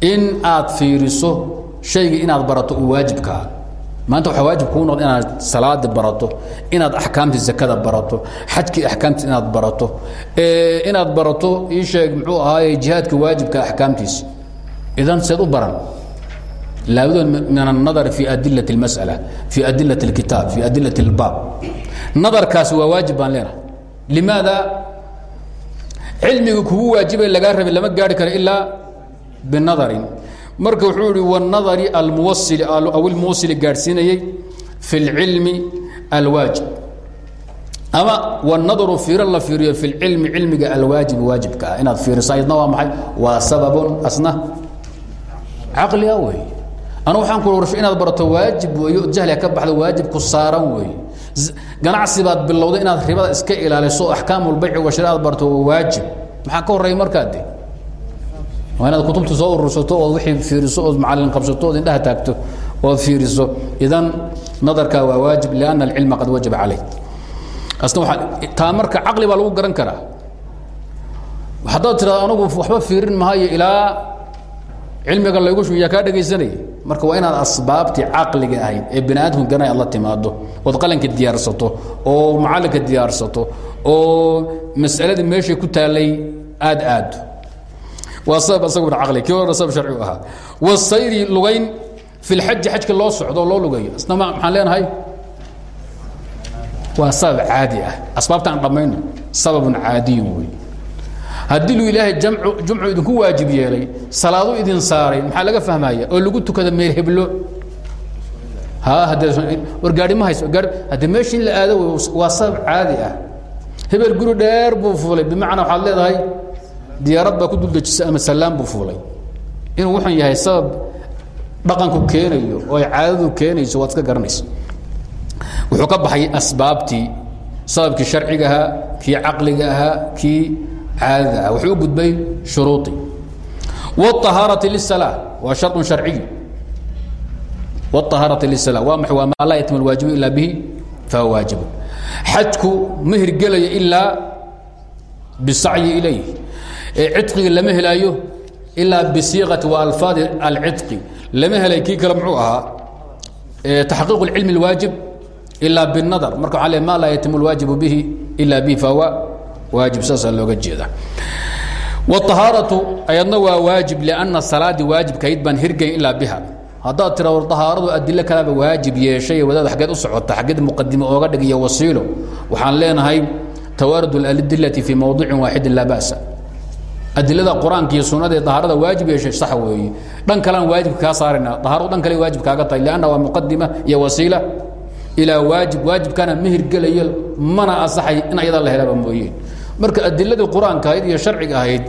in aad fiiriso shaygii inaad barato uu waajibkaa maanta waxaa waajib kuu noqda inaad salaadi barato inaad axkaamtii zakada barato xajkii axkaamtiis inaad barato inaad barato ii sheeg muxuu ahaaye jihaadka waajibka axkaamtiisi idan seed u baran laabudda min الnadar fi adilaة اmasأala fi adilaة اkitaab fi adilaة اlbaab nadarkaasi waa waajib baan leenahay limaada cilmiga kugu waajibay lagaa rabay lama gaari karo ilaa binadarin marka wuxuu ihi wاnadari almuwasil aw ilmuwasili gaadhsiinayey fi اlcilmi alwaajib ama wاnadaru fiiro la fiiriyo fi اlcilmi cilmiga alwaajib waajibka ah inaad fiiriso ayadna waa maxay waa sababun asna caqliga wey anu waxaan ku warsho inaad barato waajib weeyo jahliga ka baxdo waajib ku saaran weeye ganacsi baad bilowday inaad ribada iska ilaaliso axkaamulbayci washari aad barto waa waajib maxaa ka horreeya markaa de waa inaad kutubta soo urursato ood wixii fiiriso ood macallin qabsato ood indhaha taagto ood fiiriso. Idan nadarkaa waa waajib lianna alcilma qad wajaba waaa taa marka caqli baa lagu garan karaa. Haddaad tirado anugu waxba fiirin mahayo ilaa cilmiga laygu shuyaa kaa dhegaysanaya marka waa inaad asbaabtii caqliga ahayd ee bani aadamku garanay aad la timaado ood qalanka diyaarsato oo macallinka diyaarsato oo mas'aladii meeshay ku taallay aad aado waa sabab asaguna caqli kii hore sabab sharci u ahaa. Wasayri lugayn fi lxaji xajka loo socdo oo loo lugayo isna ma maxaan leenahay? Waa sabab caadi ah. Asbaabta aan dhammayno sababun caadiyun wey haddii lu ilaahay jumcu idinku waajib yeelay salaadu idin saaray maxaa laga fahmaya oo lagu tukada meel heblo. War gaari ma hayso. Gaari haddii meeshii la aado waa sabab caadi ah. Hebel guri dheer buu fuulay. Bimacnaa waxaad leedahay diyaarad baa ku duldejisa ama salaan buu fuulay inuu wuxun yahay sabab dhaqanku keenayo oo ay caadadu keenayso waad iska garanaysa wuxuu ka baxay asbaabtii sababkii sharciga ahaa kii caqliga ahaa kii caadada ah wuxuu u gudbay shuruuطi wالطahaaraةi liلsalaa waa sharط sharciy wالطahaaraةi liلsalaa waa maxay waa maa laa yatim اlwaajibu ila bihi fahuwa waajibu xajku ma hirgelaya ilaa bisacyi ilayh cidqiga lama helaayo ilaa bisiiqati وalfaadi alcidqi lama helay kii kale muxuu ahaa taxqiiq اlcilmi اlwaajib ilaa bالnadar marka waa le ma laa yatim اlwaajibu bihi ila bihi fahuwa waajib saasaa looga jeeda wاطahaaratu ayadna waa waajib لأnna salaadii waajibkahayd baan hirgayn ilaa biha haddaad tira طahaaradu adilo kaleba waajib yeeshay wadaad aggeed u socota xaggeed muqadimo ooga dhig iyo wasiilo waxaan leenahay tawaarud اladilati fii mawdicin waaxidin laa ba'sa adilada qur'aanka iyo sunada dahaarada waajib yeeshay sax weeye dhan kalean waajibka kaa saarayna. Dahaaradu dhan kale waajib kaaga tahay lanna waa muqadima iyo wasiila. Ilaa waajib waajibkana mehirgelayo mana asaxay in ayada la helaba mooye. Marka adiladii qur'aanka ahayd iyo sharciga ahayd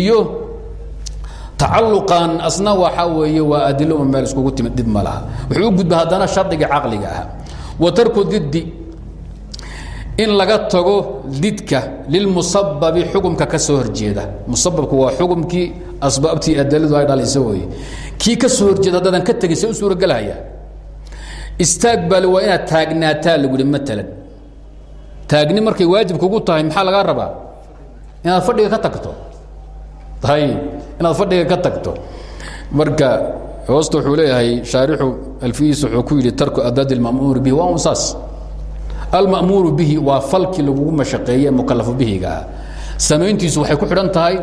iyo tacaluqan asna waxaa weeye waa adilo un meel iskugu timid dhib ma laha. Wuxuu u gudba haddana shardiga caqliga ah wa tarku diddi in laga tago didka lilmusababi xukumka ka soo horjeeda. Musababku waa xukumkii asbaabtii adiladu ay dhalaysa weeye kii ka soo horjeeda haddaadan ka tegin see u suuragelhaya istaag baali waa inaad taagnaataa lagu yihi maalan taagni markay waajib kugu tahay maxaa lagaa rabaa? Inaad fadhiga ka tagto. Ayb inaad fadhiga ka tagto. Marka hoosta wuxuu leeyahay shaarixu alfihiis wuxuu ku yidhi tarku adaad اlmamuuri bihi waa un saas almamuuru bihi waa falkii lagugu mashaqeeye mukalafu bihiga. Ah samayntiisu waxay ku xidhan tahay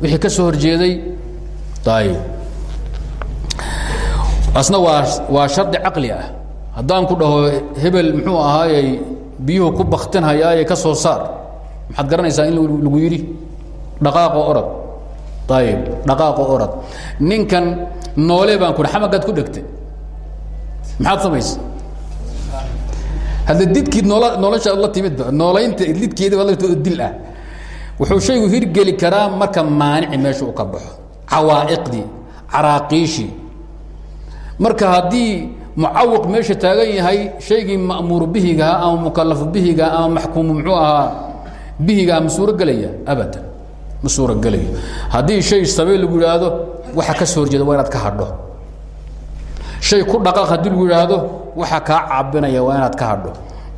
wixii ka soo horjeeday ayb asna waa waa shardi caqli ah. Haddaan ku dhaho hebel muxuu ahaayey biyuhu ku baktinhayaaye ka soo saar maxaad garanaysaa in lagu yidhi? Dhaqaaqo orod. Ayib dhaqaaqo orod. Ninkan noole baan ku xamagaad ku dhegtay. Maxaad samaysa hadda didkii nolosha la timidba noolaynta didkeediba dil ah. Wuxuu shaygu hirgeli karaa marka maanici meesha uu ka baxo. Cawaa'iqdii caraaqiishii. Marka haddii mucawiq meesha taagan yahay shaygii ma'muuru bihigaha ama mukalafu bihiga ama maxkuumu muxuu ahaa bihigaa ma suuro gelaya abadan. Ma suuro gelayo haddii shay samey lagu yidhaahdo waxa ka soo horjeeda waa inaad ka hadho shay ku dhaqaaq haddii lagu yidhaahdo waxa kaa caabinaya waa inaad ka hadho.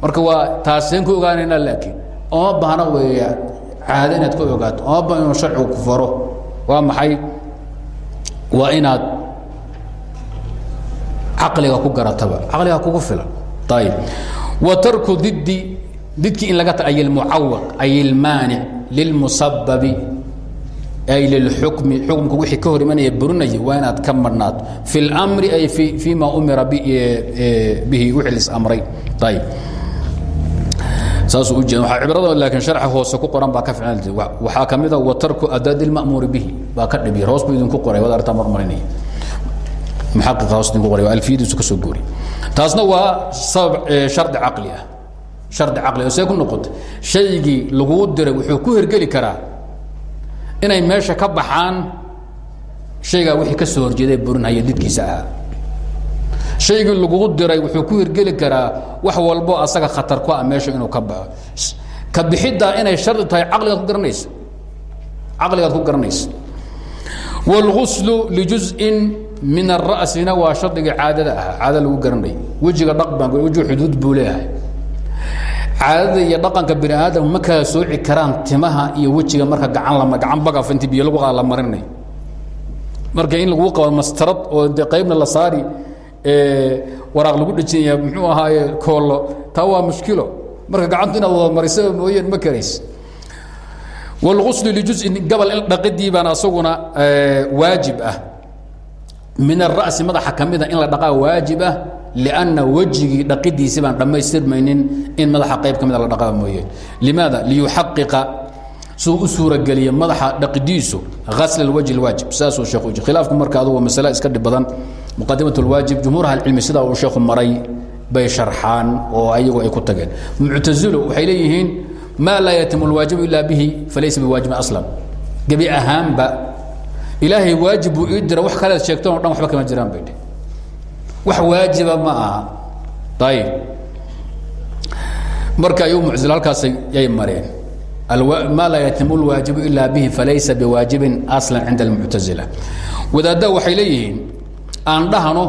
Marka waa taaseen ku ogaanaynaa laakiin oma baahna weeya caado inaad ka ogaato oma baahna inuu sharcigu ku faro. Waa maxay? Waa inaad caqliga ku garataba caqliga kugu filan. Ayib wa tarku diddi didkii in laga ta ay almucawiq ay almaanic lilmusababi ay lilxukmi xukumka wixii ka hor imanaya burinaya waa inaad ka madhnaato fi اlmri ay fi ma umira bihi wixii lisamray ayib saasuu ujeeda waxaa cibrada laakiin sharxa hoose ku qoran baa ka filan waxaa ka mid a wa tarku adaad ilma'muuri bihi. Baa ka dhibiyar hoos buu idinku qoray. Wad artaa marmarinaya. Muxaqiqa hoos idinku qoray. Waa alfiyadiisu ka soo goori taasna waa sabab shardi caqli ah. Shardi caqli. Oo see ku noqotay shaygii laguu diray wuxuu ku hergeli karaa inay meesha ka baxaan shaygaa wixii ka soo horjeeday burinhaya didkiisa ahaa shaygii lagugu diray wuxuu ku hirgeli karaa wax walbo asaga khatar ku ah meesha inuu ka baxo ka bixiddaa inay shardi tahay caqligaad ku garanaysa caqligaad ku garanaysa wاlguslu lijuzءin min الra'sina waa shardigii caadada ahaa caada lagu garanay wejiga dhaq baan wejiga xuduud buu leeyahay caadada iyo dhaqanka bini aadam ma kala sooci karaan timaha iyo wejiga marka gacan lama gacan bagaf inti biyo lagu qaada la marinay marka in lagu qabo mastarad oo de qaybna la saari waraaq lagu dhejin yahay muxuu ahaaye koollo taa waa mushkilo marka gacantu inaad wada marisaba mooyeen ma karays wاlguslu lijuzin gabal dhaqidii baan asaguna waajib ah min الra'si madaxa ka mida in la dhaqaa waajib ah لأnna wejigii dhaqidiisi baan dhammaystirmaynin in madaxa qayb ka mida la dhaqaa mooye limaada liyuxaqiqa suu u suurageliya madaxa dhaqidiisu asl اwجه اwaajib saasuu sheekh uji khilaafku marka adugu masale iska dhib badan muqadimaة اlwaajib jumhuur ahlicilmi sidaa uu sheekhu maray bay sharxaan oo ayagu ay ku tageen muctazilo waxay leeyihiin ma laa yatimu اlwaajibu ila bihi falaysa biwaajibin aslan gebi ahaanba ilaahay waajib buu ii dira wax kalead sheegtan o dhan waxba kama jiraan bay dheh wax waajiba ma aha. Ayib marka ayuu muctazilo halkaas yay mareen. Ma laa yatimu اlwaajibu ila bihi falaysa biwaajibin aslan cinda اlmuctazila wadaadda waxay leeyihiin aan dhahno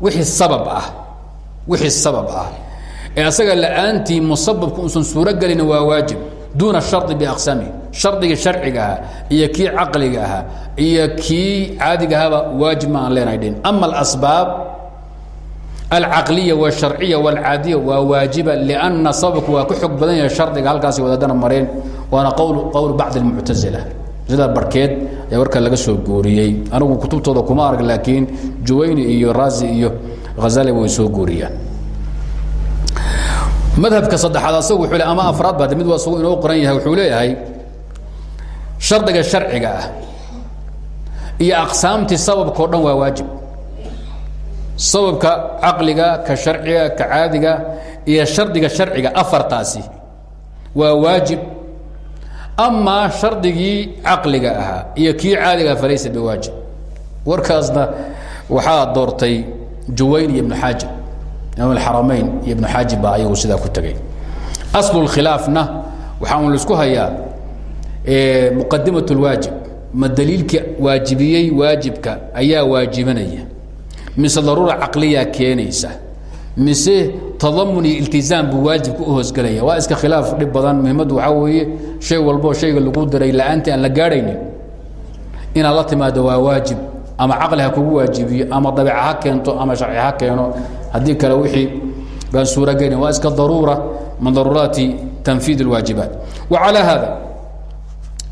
wixii sabab ah wixii sabab ah. Ee asaga la'aantii musababku uusan suuro gelin waa waajib. Duuna shardi biaqsaamihi shardigii sharciga ahaa iyo kii caqliga ahaa iyo kii caadiga ahaaba waajib ma aan leenahay dhin ama alasbaab alcaqliya wاsharciya wاlcaadiya waa waajiba lianna sababku waa ku xog badan yahay shardiga halkaasi wadaadana mareen waana qowl qowl bacd اlmuctazila sida barkeed ayaa warka laga soo guuriyey anigu kutubtooda kuma arag laakiin juwayni iyo razi iyo hazali way soo guuriyaan madhabka saddexaad asagu wuxuu le ama afraad baa mid waa isagu inoo qoran yahay wuxuu leeyahay shardiga sharciga ah iyo aqsaamtii sababka o dhan waa waajib sababka caqliga ka sharciga ka caadiga iyo shardiga sharciga afartaasi waa waajib. Amaa shardigii caqliga ahaa iyo kii caadiga falaysa biwaajib warkaasna waxaa doortay juwayn iyo ibnu xaajib imaam alxaramayn iyo ibnu xaajib baa ayagu sidaa ku tegay. Aslulkhilaafna waxaa un la isku hayaa muqadimat اlwaajib ma daliilkii waajibiyey waajibka ayaa waajibanaya mise daruura caqliyaa keenaysa mise tadamun iyo iltizaam buu waajibka u hoosgelaya waa iska khilaaf dhib badan muhimaddu waxaa weeye shay walboo shayga lagu daray la'aantii aan la gaadhaynin inaad la timaado waa waajib ama caqli ha kugu waajibiyo ama dabeeca ha keento ama sharci ha keeno. Haddii kale wixii baan suuragelin waa iska daruura min daruuraati tanfiid اlwaajibaat wa calaa hada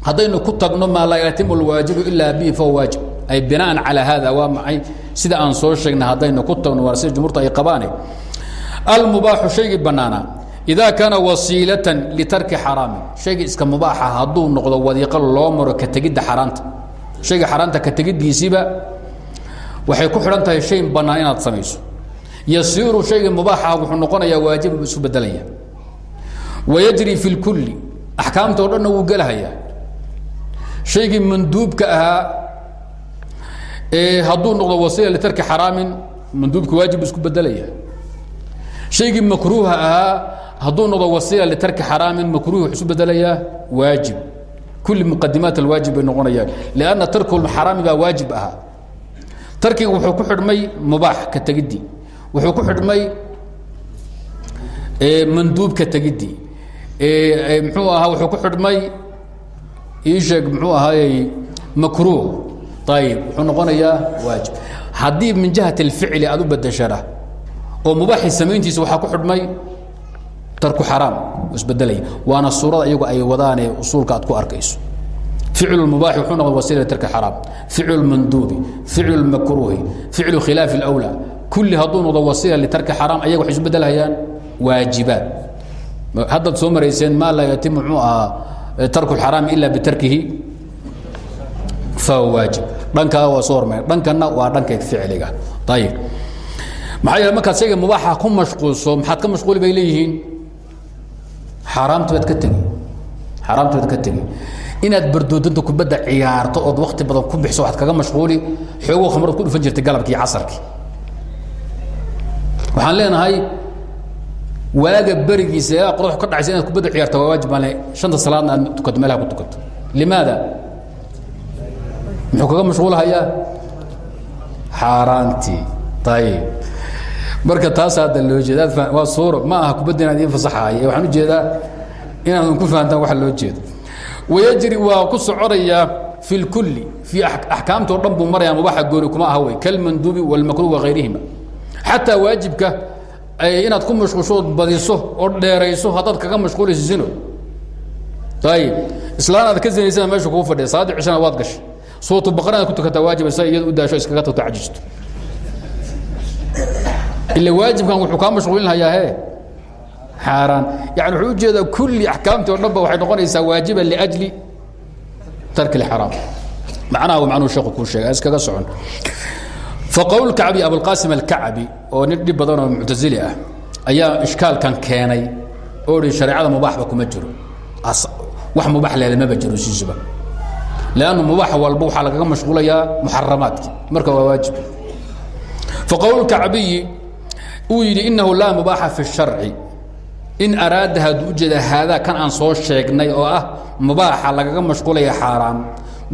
haddaynu ku tagno maa laa yatimu اlwaajibu ilaa bihi fahuwa waajib. Ay binaan calaa hada waa maxay sida aan soo sheegnay haddaynu ku tagno waa sida jumhuurta ay qabaane almubaaxu shaygii bannaanaa ida kaana wasiilatan litarki xaraamin shayga iska mubaaxa hadduu noqdo wadiiqo loo maro ka tegidda xaaraanta shayga xaaraanta ka tegiddiisiiba waxay ku xidhan tahay shay bannaan inaad samayso. Yasiiru shayga mubaaxaha wuxuu noqonayaa waajiba isu bedelaya wayajri fi lkulli axkaamta o dhanna wuu gelahayaa shaygii manduubka ahaa hadduu noqdo wasiila litarki xaraamin manduubka waajib isku bedelaya shaygii makruuha ahaa hadduu noqdo wasiila litarki xaraamin makruuh isu bedelayaa waajib. Kulli muqadimaat alwaajib bay noqonayaan. Lianna tarku xaraami baa waajib ahaa. Tarkiga wuxuu ku xidhmay mubaax ka tegiddii wuxuu ku xidhmay manduub ka tegiddii muxuu ahaa wuxuu ku xidhmay ii sheeg muxuu ahaayey makruuh ayib wuxuu noqonayaa waajib. Haddii min jihat alficli aad u bedeshana oo mubaaxi samayntiisa waxaa ku xidhmay tarku xaraam isbedelaya waana suurada iyagu ay wadaanee usuulka aad ku arkayso. Ficlu mubaaxi wuxuu noqda wasiila tarki xaraam. Ficlu manduubi ficlu makruuhi ficlu khilaafi اlawlaa kulli hadduu noqdo wasiila litarki xaraam ayaga waxay isu bedelhayaan waajibaat haddaad soo marayseen maa laa yatimu muxuu ahaa tarku اxaraami ila bitarkihi waajib. Dhankaa waa soo hormar dhankana waa dhanka ficliga ayib maxaa yeele markaad shayga mubaaxa ku mashquulso maxaad ka mashquuli bay leeyihiin? Xaaraamta baad ka tegi. Xaaraamta baad ka tegi. Inaad bardoodanta kubadda ciyaarto ood wakti badan ku bixiso waxaad kaga mashquuli. Xoogo khamrad ku dhufan jirtay galabkii iyo casarkii. Waxaan leenahay waaga berigiisa ilaa qodax ka dhacaysa inaad kubadda ciyaarto waa waajib baan le shanta salaadna aad tukato meelaha ku tukato limaada muxuu kaga mashquulhayaa xaaraantii ayib marka taas hadda loo jeeda waa suuro. Ma aha kubadda inaan idiin fasaxahay waxaan u jeedaa inaadan ku fahantaan waxa loo jeedo. Wayajri waa ku soconayaa fi lkulli fii axkaamta o dhan buu maraya mubaaxa gooni kuma aha wey kalmanduubi walmakruh wagayrihima xataa waajibka inaad ku mashquushood badiso oo dheerayso haddaad kaga mashquulayso zino ayib islaan aad ka zinaysana meesha kuu fadhiya. Salaadii cishana waad gashay suuratu baqara inaad ku tukataa waajiba sa iyada u daasho iskaga tagto cajisto. Ila waajibkan wuxuu kaa mashquulinhayaa he xaaraan. Yani wuxuu u jeedaa kulli axkaamtii o dhan ba waxay noqonaysaa waajiba liajli tarki اlxaraam macnaha u macnuhu sheeku kuu sheegay iskaga socon. Faqowl kacbi abulqaasim alkacbi oo nin dhib badan oo muctasili ah ayaa ishkaalkan keenay oo hi shareecada mubaaxba kuma jiro. Wax mubaax leele maba jiro siisuba lannu mubaax walba waxaa lagaga mashquulayaa muxaramaadki marka waa waajib faqowl kacbiyi uu yidhi inahu laa mubaaxa fi الsharci in araada hadduu ujeeda haadaa kan aan soo sheegnay oo ah mubaaxa lagaga mashquulaya xaaraam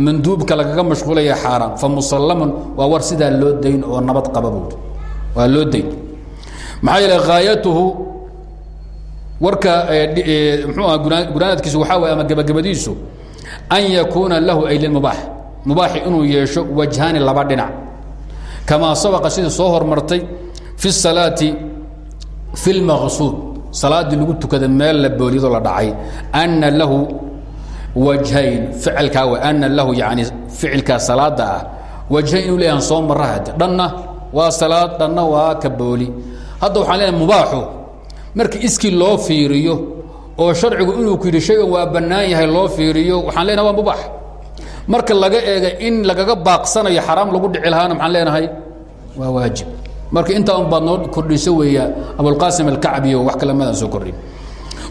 manduubka lagaga mashquulaya xaaraam famusallamun waa war sidaa loo dayn oo nabad qaba buuri waa loo dayn maxaa yeele haayatuhu warka mxuu aha gunaanadkiisu waxaa way ama gebagabadiisu an yakuuna lahu ay lilmubaax mubaaxi inuu yeesho wajhaani laba dhinac. Kamaa sabaqa sidii soo hormartay fi salaati fi lmaqsuud salaaddii lagu tukada meel la booliyadoo la dhacay. Anna lahu wajhayn ficilkaa w anna lahu yani ficilkaa salaada ah. Wajhayn inuu leeyahan soo marra hadde dhanna waa salaad dhanna waa ka booli. Hadda waxaan leenahay mubaaxu. Markii iskii loo fiiriyo oo sharcigu inuu ku yidhi shaygan waa bannaan yahay loo fiiriyo waxaan leenahay waa mubaax marka laga eega in lagaga baaqsanayo xaraam lagu dhici lahaana maxaan leenahay waa waajib marka intaa un baad noo kordhiso weeya abulqaasim alkacbi oo wax kale madaan soo kordhin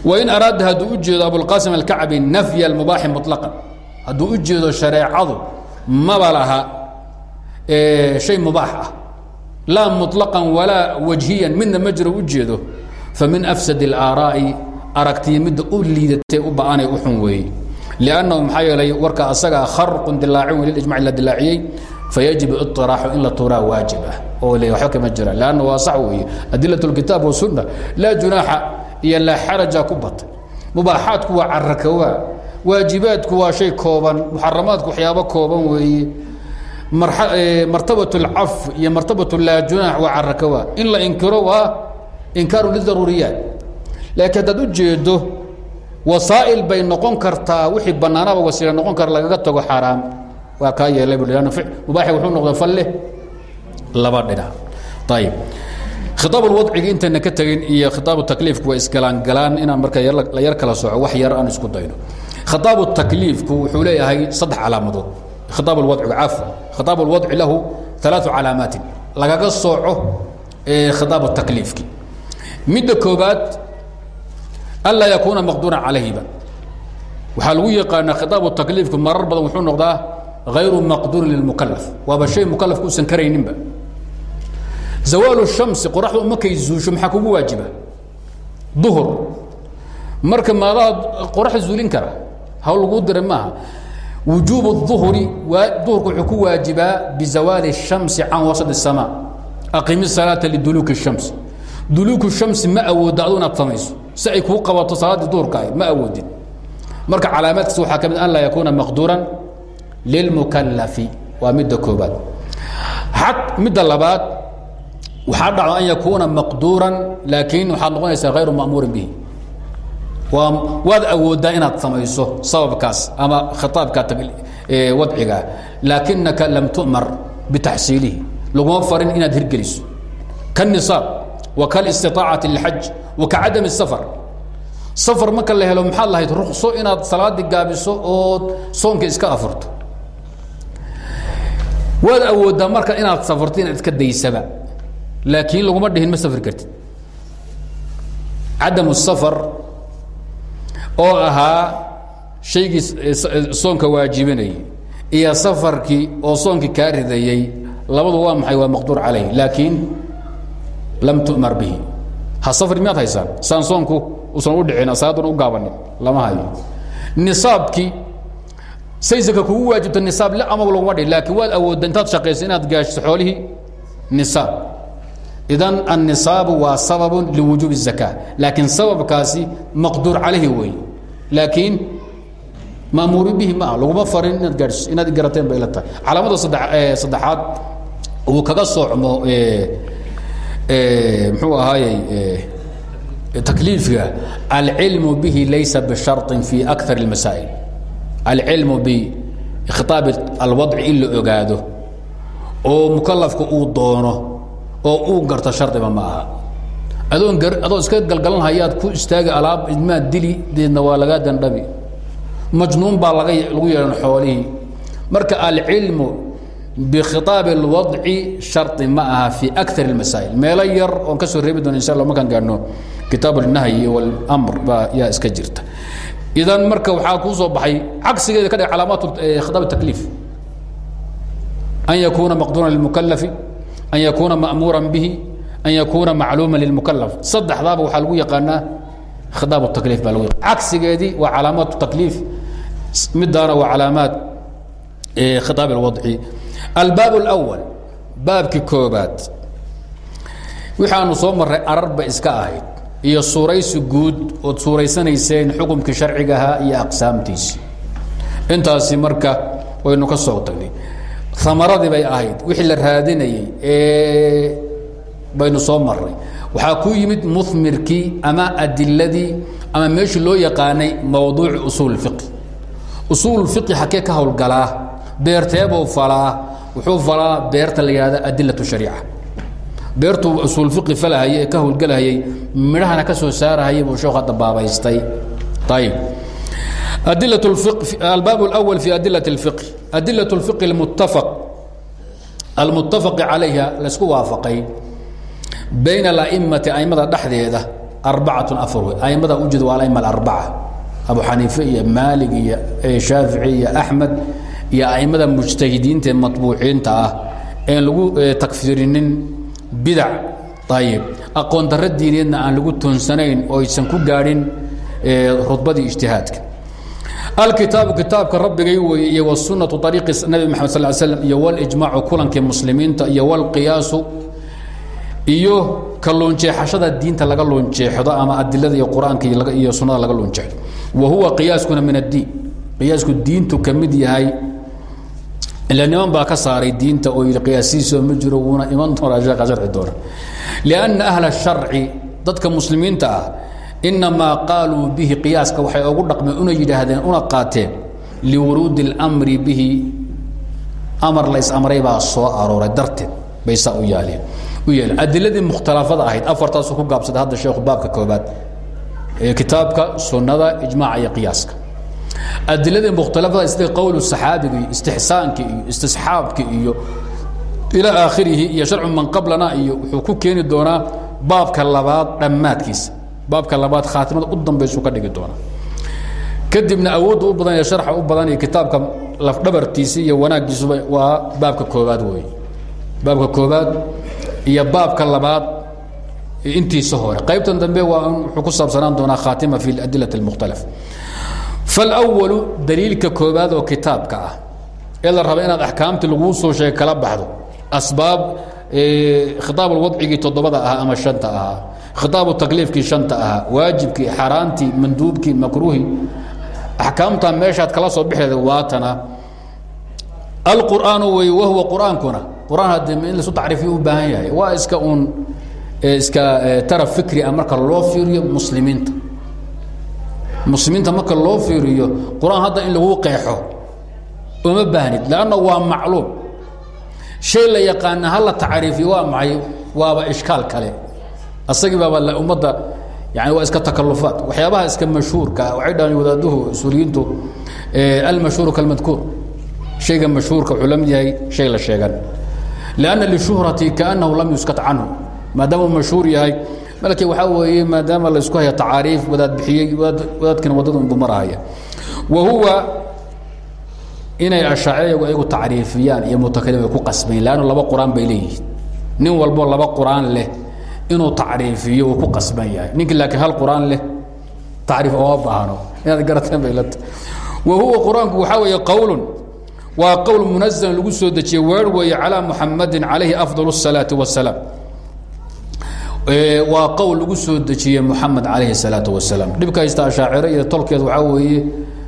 wain araada hadduu u jeedo abulqaasim alkacbi nafya almubaaxi muطlaqan hadduu u jeedo shareecadu maba laha shay mubaax ah laa muطlaqan walaa wajhiyan midna ma jiro u jeedo famin afsad اlaaraa'i aragtiya midda u liidatay u ba'anay u xun weeye liannahu maxaa yeelay warka asagaa kharqun dilaacin wey lilijmac la dilaaciyey fayajib iطiraaxu in la tuuraa waajib ah oo le waxba kama jiraan lanna waa sax weeye adilat اlkitaab wasunna laa junaaxa iyo laa xaraja ku batay mubaaxaadku waa carakawaa waajibaadku waa shay kooban muxaramaadku waxyaabo kooban weeye martabaة اlcaf iyo martabaة laa junaax waa carakawaa in la inkiro waa inkaaru lidaruuriyaat laakiin haddaad u jeedo wasaa'il bay noqon kartaa wixii bannaanaba wasiila noqon kara lagaga tago xaaraam waa kaa yeelay bu mubaaxi wuxuu noqda falle. Laba dhinac. Ayib khitaab alwadciga intayna ka tegin iyo khitaabu takliifku waa isgalaangalaan inaan marka la yar kala soco wax yar aan isku dayno. Khitaabu takliifku wuxuu leeyahay saddex calaamadood. Khitaab alwadciga cafwa khitaab alwadci lahu alaau calaamaatin. Lagaga sooco khitaabu takliifki. Midda koobaad anlaa yakuuna maqduuran calayhiba waxaa lagu yaqaanaa khitaabu takliifku marar badan wuxuu noqdaa hayru maqduurin lilmukalaf waaba shay mukalafka usan karayninba zawaalu shamsi qoraxdu markay zuusho maxaa kugu waajiba duhur marka maadaha qoraxda zuulin kara hawl laguu diray maaha wujuub الظuhri duhurku wuxuu ku waajibaa bizawaali الshamsi can wasط الsamaa aqimi الsalaaةa liduluuki الshams duluuku الshamsi ma awoodda adu inaad samayso. Si ay kuu qabato salaaddii duhurka ahayd ma awoodid marka calaamaadkiis waxaa ka mid an laa yakuuna maqduuran lilmukalafi waa midda koobaad xaq midda labaad waxaa dhacdo an yakuuna maqduuran laakiin waxaad noqonaysaa hayru ma'muurin bihi. Waa waad awooddaa inaad samayso sababkaas ama khitaabka wadciga. Laakinaka lam tu'mar bitaxsiilihi. Laguma farin inaad hirgeliso. Kanisaab wa kalistiطaacati lilxaj wa kacadami الsafar safar marka la helo maxaad lahayd rukso inaad salaadii gaabiso ood soonka iska afurto waad awooddaa marka inaad safarto inaad iska daysaba laakiin laguma dhihin ma safri kartid cadam الsafar oo ahaa shaygii soonka waajibinayay iyo safarkii oo soonkii kaa ridayey labadu waa maxay waa maqduur calayh laakiin lam tumar bihi. Ha safri miyaad haysaan saan usan u dhicin salaaduna u gaabanin. Lama hayo. Nisaabkii say saka waajibta nisaab la amag laguma laakiin waad awoodda intaad shaqaysa inaad gaashiso xoolihii nisaab. Idan annisaabu waa sababun liwujuubi الzaka laakiin sababkaasi maqduur calayhi weeye. Laakiin maamuuri bihi ma ah laguma farin inaad gaadhiso inaad garateen bay la tahay. Calaamada saddexaad uu kaga soocmo muxuu ahaayey takliifka alcilmu bihi laysa bisharطin fi akar اlmasaa'il alcilmu bikhitaab alwadci in la ogaado oo mukalafka uu doono oo uu garto shardiba ma aha. Adoon adoo iska galgalan hayaad ku istaagi alaab idmaad dili deedna waa lagaa dandhabi majnuun baa laga lagu yeehan xoolihii. Marka alcilmu bikhiطaab اlwadci shardi ma aha fi akar اlmasaa'il meelo yar oon ka soo reebi doono insha allah markaan gaadhno kitaab اlnahyi wاlmr baa yaa iska jirta idan marka waxaa kuu soo baxay cagsigeeda ka dhig calaamaat khitaab takliif an yakuuna maqduuran lilmukalafi an yakuuna ma'muura bihi an yakuuna macluuma lilmukalaf saddexdaaba waxaa lagu yaqaanaa khitaab takliif baa lagu cagsigeedii waa calaamaat takliif midaana waa calaamaad khitaab alwadci albaab اlأwal baabkii koobaad. Waxaanu soo marray ararba iska ahayd iyo suuraysi guud ood suuraysanayseen xukumkii sharciga ahaa iyo aqsaamtiisi. Intaasi marka waynu ka soo tagnay. Amaradii bay ahayd wixii la raadinayey ee baynu soo maray waxaa ku yimid mumirkii ama adiladii ama meeshii loo yaqaanay mawduuci usuul fiqi usuul fiqi hakee ka howlgalaa beerteebuu falaa wuxuu falaa beerta la yihahda adilat shariica beertuu usuul fiqi falahayay ee ka howlgelahayay midhahana ka soo saarahayay buu sheekhu hadda baabaystay ayib adilaة albaab اlأwl fi adilaة اlfiqh adilaة اlfiqh اlmutafaq almutafaqi calayha laysku waafaqay bayna alaimati aimada dhexdeeda arbacatun afar wey aimada ujeed waa alaima alarbaca abu xaniife iyo maalig iyo shaafici iyo axmed iyo aimada mujtahidiinta ee matbuuciinta ah een lagu takfirinin bidac. Ayib aqoon darro diineedna aan lagu toonsanayn oo aysan ku gaadhin rudbadii ijtihaadka. Alkitaabu kitaabka rabbigay weeye iyo wsunatu ariiqi nabi maxamed sal slm iyo wاlijmaacu kulankii muslimiinta iyo wاlqiyaasu iyo ka loonjeexashada diinta laga loonjeexdo ama adilada iyo qur'aanka iyo sunada laga loonjeexdo. Wa huwa qiyaaskuna min addiin. Qiyaasku diintu ka mid yahay ila niman baa ka saaray diinta oo yidhi qiyaasihiisoo ma jiro wuuna iman doonaa sheekha sharci doona lianna ahla sharci dadka muslimiinta ah inamaa qaaluu bihi qiyaaska waxay ugu dhaqmeen una yidhaahdeen una qaateen liwuruudi اlmri bihi amar la is-amray baa soo arooray darteed bay saa u yaaleen u yeeleen adiladii mukhtalafada ahayd afartaasuu ku gaabsaday hadda sheekhu baabka koobaad ee kitaabka sunnada ijmaaca iyo qiyaaska adiladii mukhtalafada sida qowl saxaabiga iyo istixsaanka iyo iyo ilaa aakhirihi iyo sharcu man qablana iyo wuxuu ku keeni doonaa baabka labaad dhammaadkiisa. Baabka labaad khaatimada u dambaysu ka dhigi doona kadibna awoodda u badan ee sharxa u badan iyo kitaabka lafdhabartiisa iyo wanaaggiisuba waa baabka koobaad wey baabka koobaad iyo baabka labaad intiisa hore. Qaybtan dambe waa wuxuu ku saabsanaan doonaa khaatima fi adilat اlmukhtalaf falwalu daliilka koobaad oo kitaabka ah ee la raba inaad axkaamtii laguu soo sheegay kala baxdo asbaab khitaab wadcigii toddobada ahaa ama shanta ahaa khitaabu takliifkii shanta ahaa waajibkii xaaraantii manduubkii makruuhi axkaamta meeshaad kala soo bixeeda waatana alqur'aanu wey wahuwa qur'aankuna qur'aan haddii in laisu tacriifiyo u baahan yahay waa iska uun iska tara fikri ah marka loo fiiriyo muslimiinta muslimiinta marka loo fiiriyo qur'aan hadda in lagu qeexo uma baahnid lanna waa macluum. Shay la yaqaana ha la tacriifiyo waa maxay? Waaba ishkaal kale. Asagii baaba ummadda yani waa iska takalufaat waxyaabaha iska mashhuurka waxay dhahaan wadaaduhu suuriyiintu almashhuuru kalmadkuur. Shayga mashhuurka wuxuu la mid yahay shay la sheegan. Lianna lishuhrati kaanahu lam yuskat canhu. Maadaama uu mashhuur yahay malkii waxaa weeye maadaama la isku haya tacaariif wadaad bixiyey wadaadkina waddada unbu marahaya wa huwa inay ashaacirayagu ayagu tacriifiyaan iyo mutakalim ku qasbayn leannu laba qur'aan bay leeyihiin. Nin walbo laba qur'aan leh inuu tacriifiyo ku qasban yahay. Ninkii laakiin hal qur'aan leh tacriif ooma baahno. Inaad garateen bay la wa huwa qur'aanku weeye qowlun waa qowl munazalan lagu soo dejiyey weer weeye calaa muxamadin calayhi afdal الsalaati wasalaam waa qowl lagu soo dejiyey muxamed calayhi salaau wasalaam. Dhibka haysta ashaaciro iyo tolkeed waxaa weeye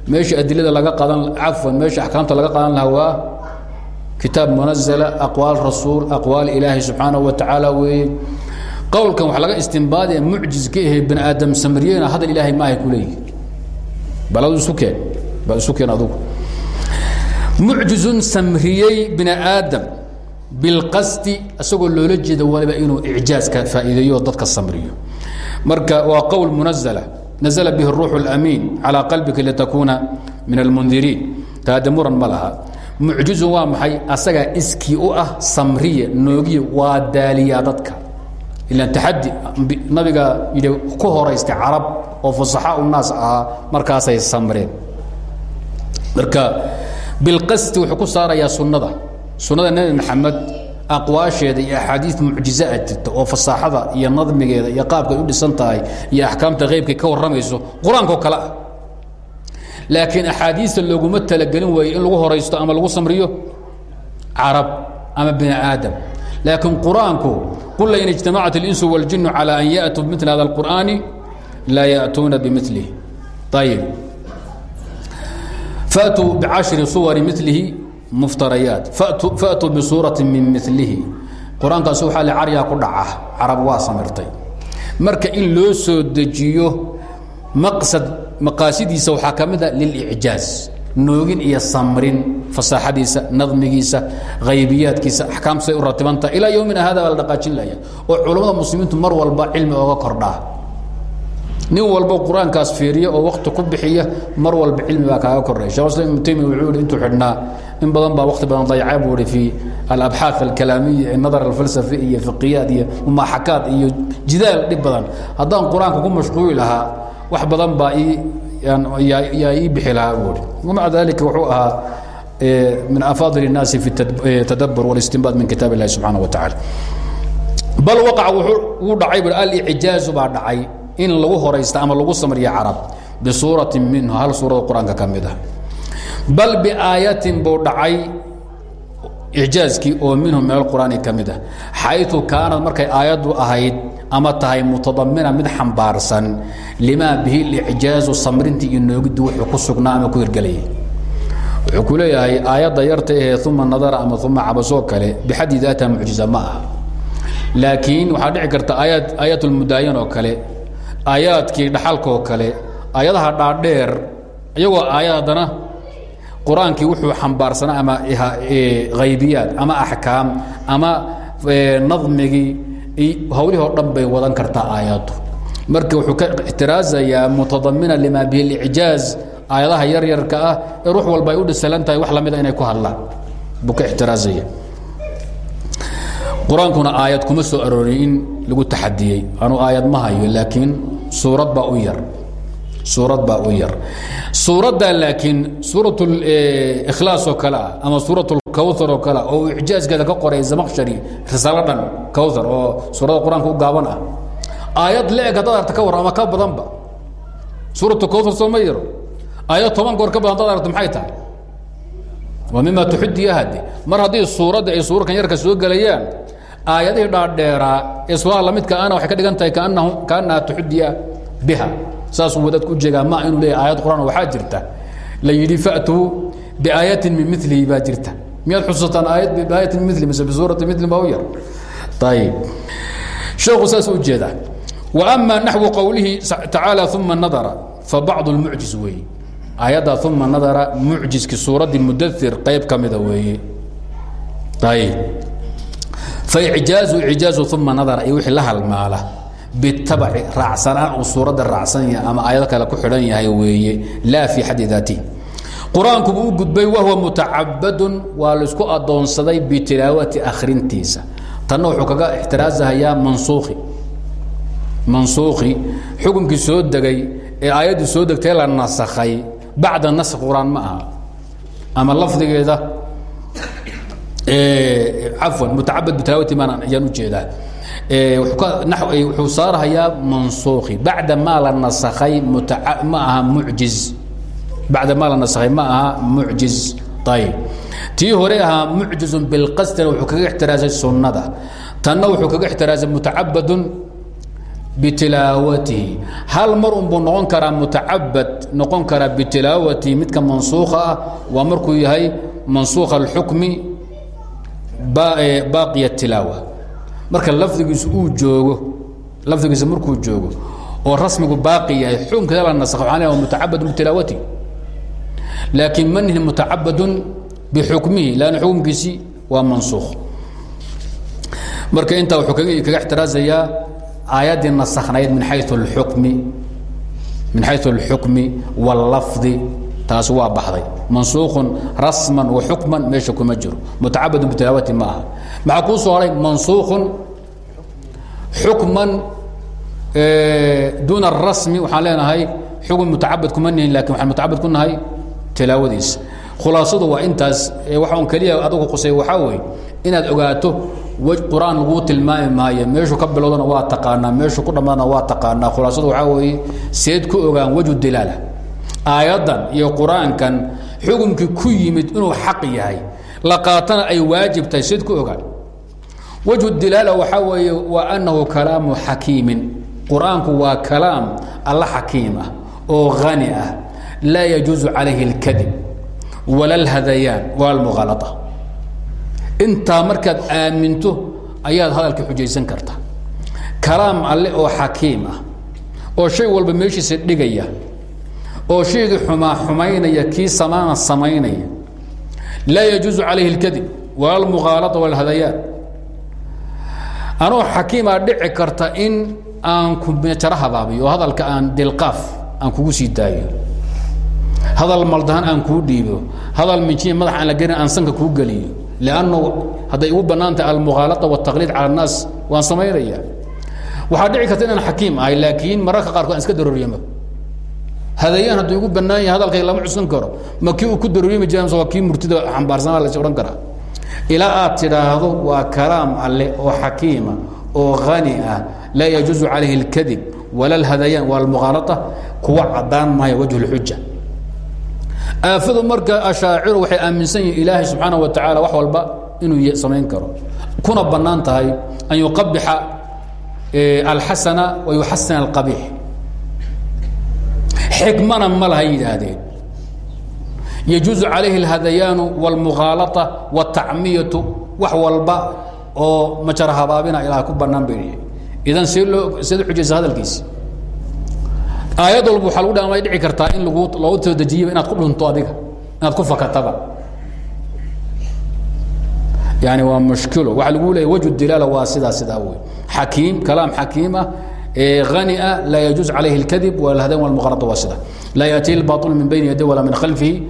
meesha adilada laga qadan cafwan meesha axkaamta laga qadan lahaa waa kitaab munazala aqwaal rasuul aqwaal ilaahi subxaanah wa tacaala weeye. Qowlkan wax laga istimbaadiya mucjiz ka ahe bani aadam samariyena hadal ilaahay maahay ku leeyihi bal adu isu keen bal isu keen adugu. Aadam bilqasdi isagoo loola jeeda waliba inuu icjaaska faa'iideeyo dadka samriyo. Marka waa qowl munazala nazla bihi ruuxu اlamiin calىa qalbika litakuuna min almundiriin taade muran ma laha. Mucjizun waa maxay? Asagaa iskii u ah samriye noogiye waa daaliyaa dadka. Ilan taxadi nabiga yidhi ku horaystay carab oo fusaxaa unaas ahaa markaasay samreen. Marka bilqasdi wuxuu ku saarayaa sunnada sunnada nebi maxamed aqwaasheeda iyo axaadiis mucjiza a jirta oo fasaaxada iyo nadmigeeda iyo qaabkay u dhisan tahay iyo axkaamta qeybkay ka warramayso qur-aankao kale ah laakiin axaadiista looguma talagelin weeye in lagu horaysto ama lagu samriyo carab ama bini aadam laakiin qur-aanku qul lain ijtamacat اlinsu wاljinu calى an yaأtuu bimil hada اlqur'ani laa yaأtuuna bimilihi ayib faatuu bcashri suwari milihi muftarayaat faatuu bisuurati min milihi qur'aankaas waxaa le caryaa ku dhaca carab waa samirtay. Marka in loo soo dejiyo maqsad maqaasidiisa waxaa ka mid a lilicjaaz noogin iyo samrin fasaaxadiisa nadmigiisa haybiyaadkiisa axkaamtay u ratibanta. Ilaa yowmina hada baa la dhaqaajin laya oo culammada muslimiintu mar walba cilmi ooga kordhaa nin walbo qur-aankaas fiiriya oo wakti ku bixiya mar walba cilmi baa kaaga kordhay shekh islam ibnu taymiya wuxuu yihi intuu xidhnaa in badan baa wakti badan dayacay buu ihi fi alabxaaث alkalaamiya ee nadar alfalsafi iyo fiqiyaad iyo mumaaxakaad iyo jidaal dhib badan haddaan qur-aanka ku mashquuli lahaa wax badan baa ii yaa ii bixi lahaa buu ihi wamaca dalika wuxuu ahaa min afaadil الnaasi fi tadabur wاlistinbaad min kitaab اllahi subxaanaه wa taعala bal waqac wuu dhacay bu alicjaazu baa dhacay in lagu horaysta ama lagu samriya carab bisuurati minhu hal suurada qur'aanka ka mid ah. Bal biaayatin buu dhacay icjaazkii oo minhu min alqur'aani ka mid ah xayu kaanad markay aayaddu ahayd ama tahay mutadamina mid xambaarsan limaa bihi licjaazu samrintii iyo noogiddu wuxuu ku sugnaa ama ku hirgelayay wuxuu ku leeyahay aayadda yarta ahee uma nadara ama uma cabasoo kale bixaddi daata mucjiza ma aha. Laakiin waxaa dhici karta aayaad aayaatulmudaayan oo kale aayaadkii dhaxalkaoo kale aayadaha dhaadheer iyagoo aayad qur'aankii wuxuu xambaarsanaa ama haybiyaad ama axkaam ama nadmigii hawlihii dhan bay wadan kartaa aayaddu marka wuxuu ka ixtiraazayaa mutadamina lima bihi licjaaz aayadaha yaryarka ah ee ruux walba ay u dhisalan tahay wax lamida inay ku hadlaan buu ka ixtiraazaya qur'aankuna aayad kuma soo aroorin in lagu taxadiyey. Anuu aayad ma hayo laakiin suurad baa u yar. Suurad baa u yar. Suuradda laakiin suurat ikhlaas oo kale ah ama suurat lkawthar oo kale ah oo icjaazkeeda ka qoray zamaqshari risaalo dhan kawthar oo suuradda qur'aanka u gaaban ah. Aayad le-eg haddaad arta ka war ama ka badanba. Suuratu kawthar soo ma yaro. Aayad toban goor ka badan haddaad aragto maxay tahay? Waa mima tuxudiya hade mar haddii suuradda ay suurarkan yarka soo gelayaan aayadihii dhaadheeraa ee suuraha lamidka ana waxay ka dhigan tahay kaanaha tuxudiya biha. Saasuu wadaadku u jeegaa ma inuu leeyahay aayad qur'aan waxaa jirta. La yidhi fa'tuu biaayatin min milihi baa jirta. Miyaad xusuusataan aayad biaayatin min mili mise bisuurati mili baa u yar? Ayib sheekhu saas u jeedaa. Wa ama naxwu qowlihi tacaala uma nadara fa bacdu lmucjiz weeye aayadda uma nadara mucjiskii suuraddii mudair qayb ka mida weeye ayib faicjaazu icjaazu uma nadara iyo wixii la halmaala bitabaci raacsanaan uu suuradda raacsan yahay ama aayado kale ku xidhan yahay weeye laa fii xaddi daatihi qur'aanku buu u gudbay wahwa mutacabadun waa la isku adoonsaday bitilaawati akhrintiisa tanna wuxuu kaga ixtiraasahayaa mansuukhi mansuukhi xukunkii soo degay ee aayaddii soo degtay la nasakhay bacda naskh qur'aan ma aha ama lafdigeeda cafwan mutacabad bitilaawati maan ayaan u jeedaa wuxuu saarhayaa mansuukhi bacda maa la nasakhay ma aha mujiz bacda maa la nasakhay ma aha mucjiz. Ayib tii hore ahaa mucjizun bilqasdina wuxuu kaga ixtiraasay sunnada. Tanna wuxuu kaga ixtiraasay mutacabadun bitilaawatihi hal mar unbuu noqon karaa mutacabad noqon karaa bitilaawatihi midka mansuukha ah markuu yahay mansuukha alxukmi baaqiya tilaawa marka lafdigiisu uu joogo lafdigiisa markuu joogo oo rasmigu baaqi yahay xukunkeeda la nasakh waxaan leeyahay mutacabadun bitilaawatihi laakiin manihi mutacabadun bixukmihi lanna xukunkiisii waa mansuukh marka intaa wuxuu kaga kaga ixtiraasayaa aayaddii nasakhnayd min xayu اlxukmi min xayu اlxukmi wاllafdi taasi waa baxday. Mansuukhun rasman wa xukman meesha kuma jiro. Mutacabadun bitilaawati ma aha. Maxaa kuu soo haray? Mansuukhun xukman duuna الrasmi waxaan leenahay xukun mutacabad kuma nihin laakiin waxaan mutacabad ku nahay tilaawadiisa. Khulaasadu waa intaas waxaan keliya adugu qusay waxaa weeye inaad ogaato qur'aan laguu tilmaami maayo meeshuu ka bilowdana waa taqaanaa meeshuu ku dhammaadana waa taqaanaa. Khulaasadu waxaa weeye seed ku ogaan wejhu dilaala aayaddan iyo qur'aankan xukumkii ku yimid inuu xaq yahay la qaatana ay waajib tahay sid ku ogaan. Wajhu dilaala waxaa weeye wa annahu kalaamu xakiimin. Qur'aanku waa kalaam alla xakiim ah oo hani ah. Laa yajuusu calayhi اlkadib wala اlhadayaan wala intaa markaad aaminto ayaad hadalka xujaysan karta. Kalaam alle oo xakiim ah oo shay walba meeshiisa dhigaya oo shaygii xumaa xumaynaya kii samaana samaynaya laa yajuusu calayhi اlkadib wala almukhaalata walhadayaan anoo xakiimaa dhici karta in aan ku jaro habaabiyo oo hadalka aan dilqaaf aan kugu sii daayo hadal maldahan aan kuu dhiibo hadal minjiya madax aan la gelin aan sanka kuu geliyo lannu hadday igu bannaan tahay almukhaalaa wاtaqliid cala الnaas waan samaynaya waxaa dhici karta inaan xakiim ahay laakiin mararka qaarkood aan iska darooriyama hadayaan hadduu igu banaan yahay hadalkayga lama cudsan karo. Ma kii uu ku daroorimi jira waa kii murtida xambaarsanaa las odhan karaa. Ilaa aad tidhaahdo waa kalaam alle oo xakiima oo hani ah. Laa yajuusu calayhi اlkadib wala alhadayaan waa almukhaalata kuwa caddaan maayo wajhu اlxuja aafadu marka ashaaciru waxay aaminsan yihiin ilaahay subxaana wa tacaala wax walba inuu samayn karo. Kuna bannaan tahay an yuqabixa eh, alxasana wa yuxasina alqabiix xikmana ma laha yidhaahdeen yajuuzu calayhi اlhadayaanu wاlmukhaalaa wاtacmiyatu wax walba oo majara habaabina ilaah ku bannaan bay idan see loo seed xujaysa hadalkiisi aayad walba waxaa lagu dhamay dhici kartaa in lagu loogu soo dejiyaba inaad ku dhunto adiga inaad ku fakataba yani waa mushkilo waxaa lagu leeya wajhu dilaala waa sidaa sidaa wey xakiim kalaam xakiima hani ah laa yajuuz calayhi اlkadib walhadan walmuqalata waa sida laa yaatihi اlbaطil min bayni yaday walaa min khalfihi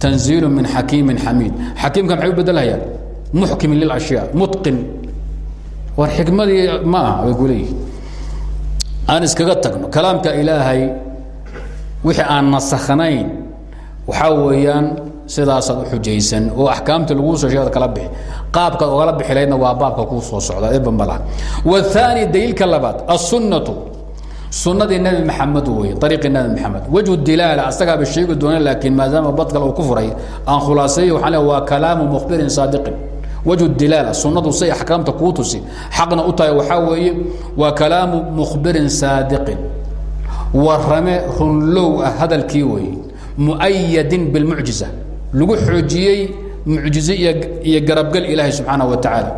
tanziilu min xakiimin xamiid xakiimka maxay u bedelhayaan muxkimin lilashyaa mutqin war xikmadii ma aha bay ku leeyihin aan iskaga tagno kalaamka ilaahay wixii aan nasakhnayn waxaa weeyaan sidaasaad u xujaysan oo akaamta lagu soo sheegd kala bixi. Qaabkaad ogala bixi waa baabka kuu soo socda eba ma laha. Daliilka labaad assunnatu. Sunnadii nabi maxamed wey ariiqii nabi maxamed. Wejhu dilaala asagaaba sheegi doona laakiin maadaama badkal uu ku furay aan khulaaseeyo waxaan le waa kalaamu mukhbirin saadiqin. Wejhu dilaala sunnadu say axkaamta kuu tusi. Xaqna u tahay waxaa weeye waa kalaamu mukhbirin saadiqin. Warame runlow ah hadalkii weeye. Muayadin bilmucjiza lagu xoojiyey mucjize iyo garabgal ilaahay subxaanaه wa taعaalى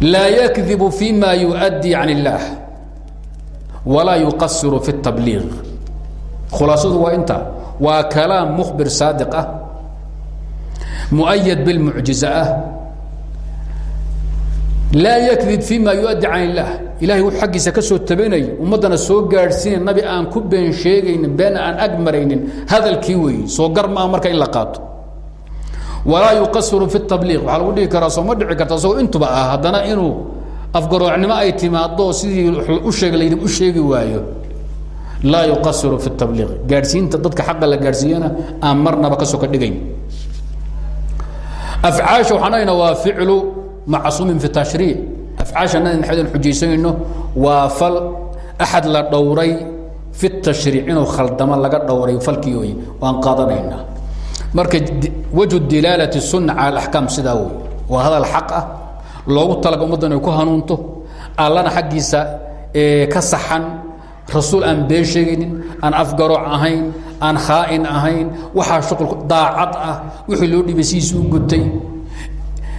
laa yakdibu fيma yuؤdي can الlah walaa yuqasiru fi الtabliiq khulaasadu waa inta waa kalaam mukhbir saadiq ah muؤyad bilmucjiza ah laa ykdib fii ma yuaddi can illaah ilahay wuu xaggiisa ka soo tabanaya ummaddana soo gaadhsiinay nabi aan ku been sheegaynin been aan ag maraynin hadalkii weeye. Soo gar maa marka in la qaato. Walaa yuqasiru fi tabliiq waxaa lagu dhihi karaa soo ma dhici karta isagoo intuba ah haddana inuu afgaroocnimo ay timaado sidii u sheeg la u sheegi waayo. Laa yuqasiru fi tabliiq macsuumin fi tashriic afcaasha nabi maxamed aan xujaysanayno waa fal axad la dhowray fi tashriic inuu khaldamo laga dhowray falkii wey waan qaadanaynaa. Marka wajhu dilaalati sunna cala alaxkaam sidaa wey waa hadal xaq ah. Loogu talaga ummadda inay ku hanuunto. Allana xaggiisa ka saxan. Rasuul aan been sheegaynin aan afgarooc ahayn aan khaain ahayn. Waxaa shuqul daacad ah. Wixii loo dhibay sidiisi u gutay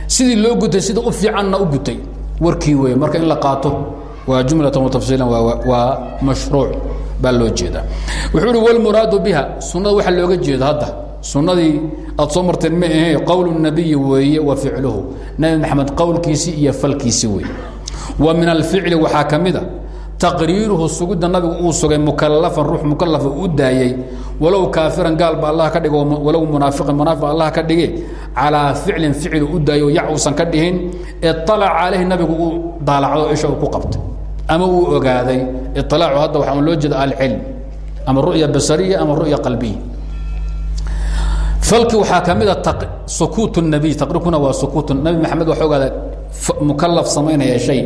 sidii loo gutay sida u fiicanna u gutay warkii wey marka in la qaato waa jumlatan wa tafsiilan waa mashruuc baa loo jeedaa. Wuxuu uhi walmuraadu biha. Sunnada waxaa looga jeedo hadda. Sunnadii aad soo marteen ma ahe qowl nabiyi weeye wa ficluhu. Nabi maxamed qowlkiisii iyo falkiisi wey wa min alficli waxaa ka mid a taqriiruhu sugidda nabigu uu sugay mukalafan ruux mukalafa u daayey walow kaafiran gaalba allah ka dhigo walow munaafiqan munaafiq allah ka dhige calaa ficlin ficlu u daayo yac uusan ka dhihin iطalaca calayhi nabigu uu daalacdo isha uu ku qabtay ama uu ogaaday iطilaacu hadda waxaa loo jeeda alcilm ama ru'ya basariya ama ru'ya qalbiya falki waxaa ka mid a sukuut الnabiy taqriirkuna waa sukuut nabi maxamed waxa ogaada mukalaf samaynaya shay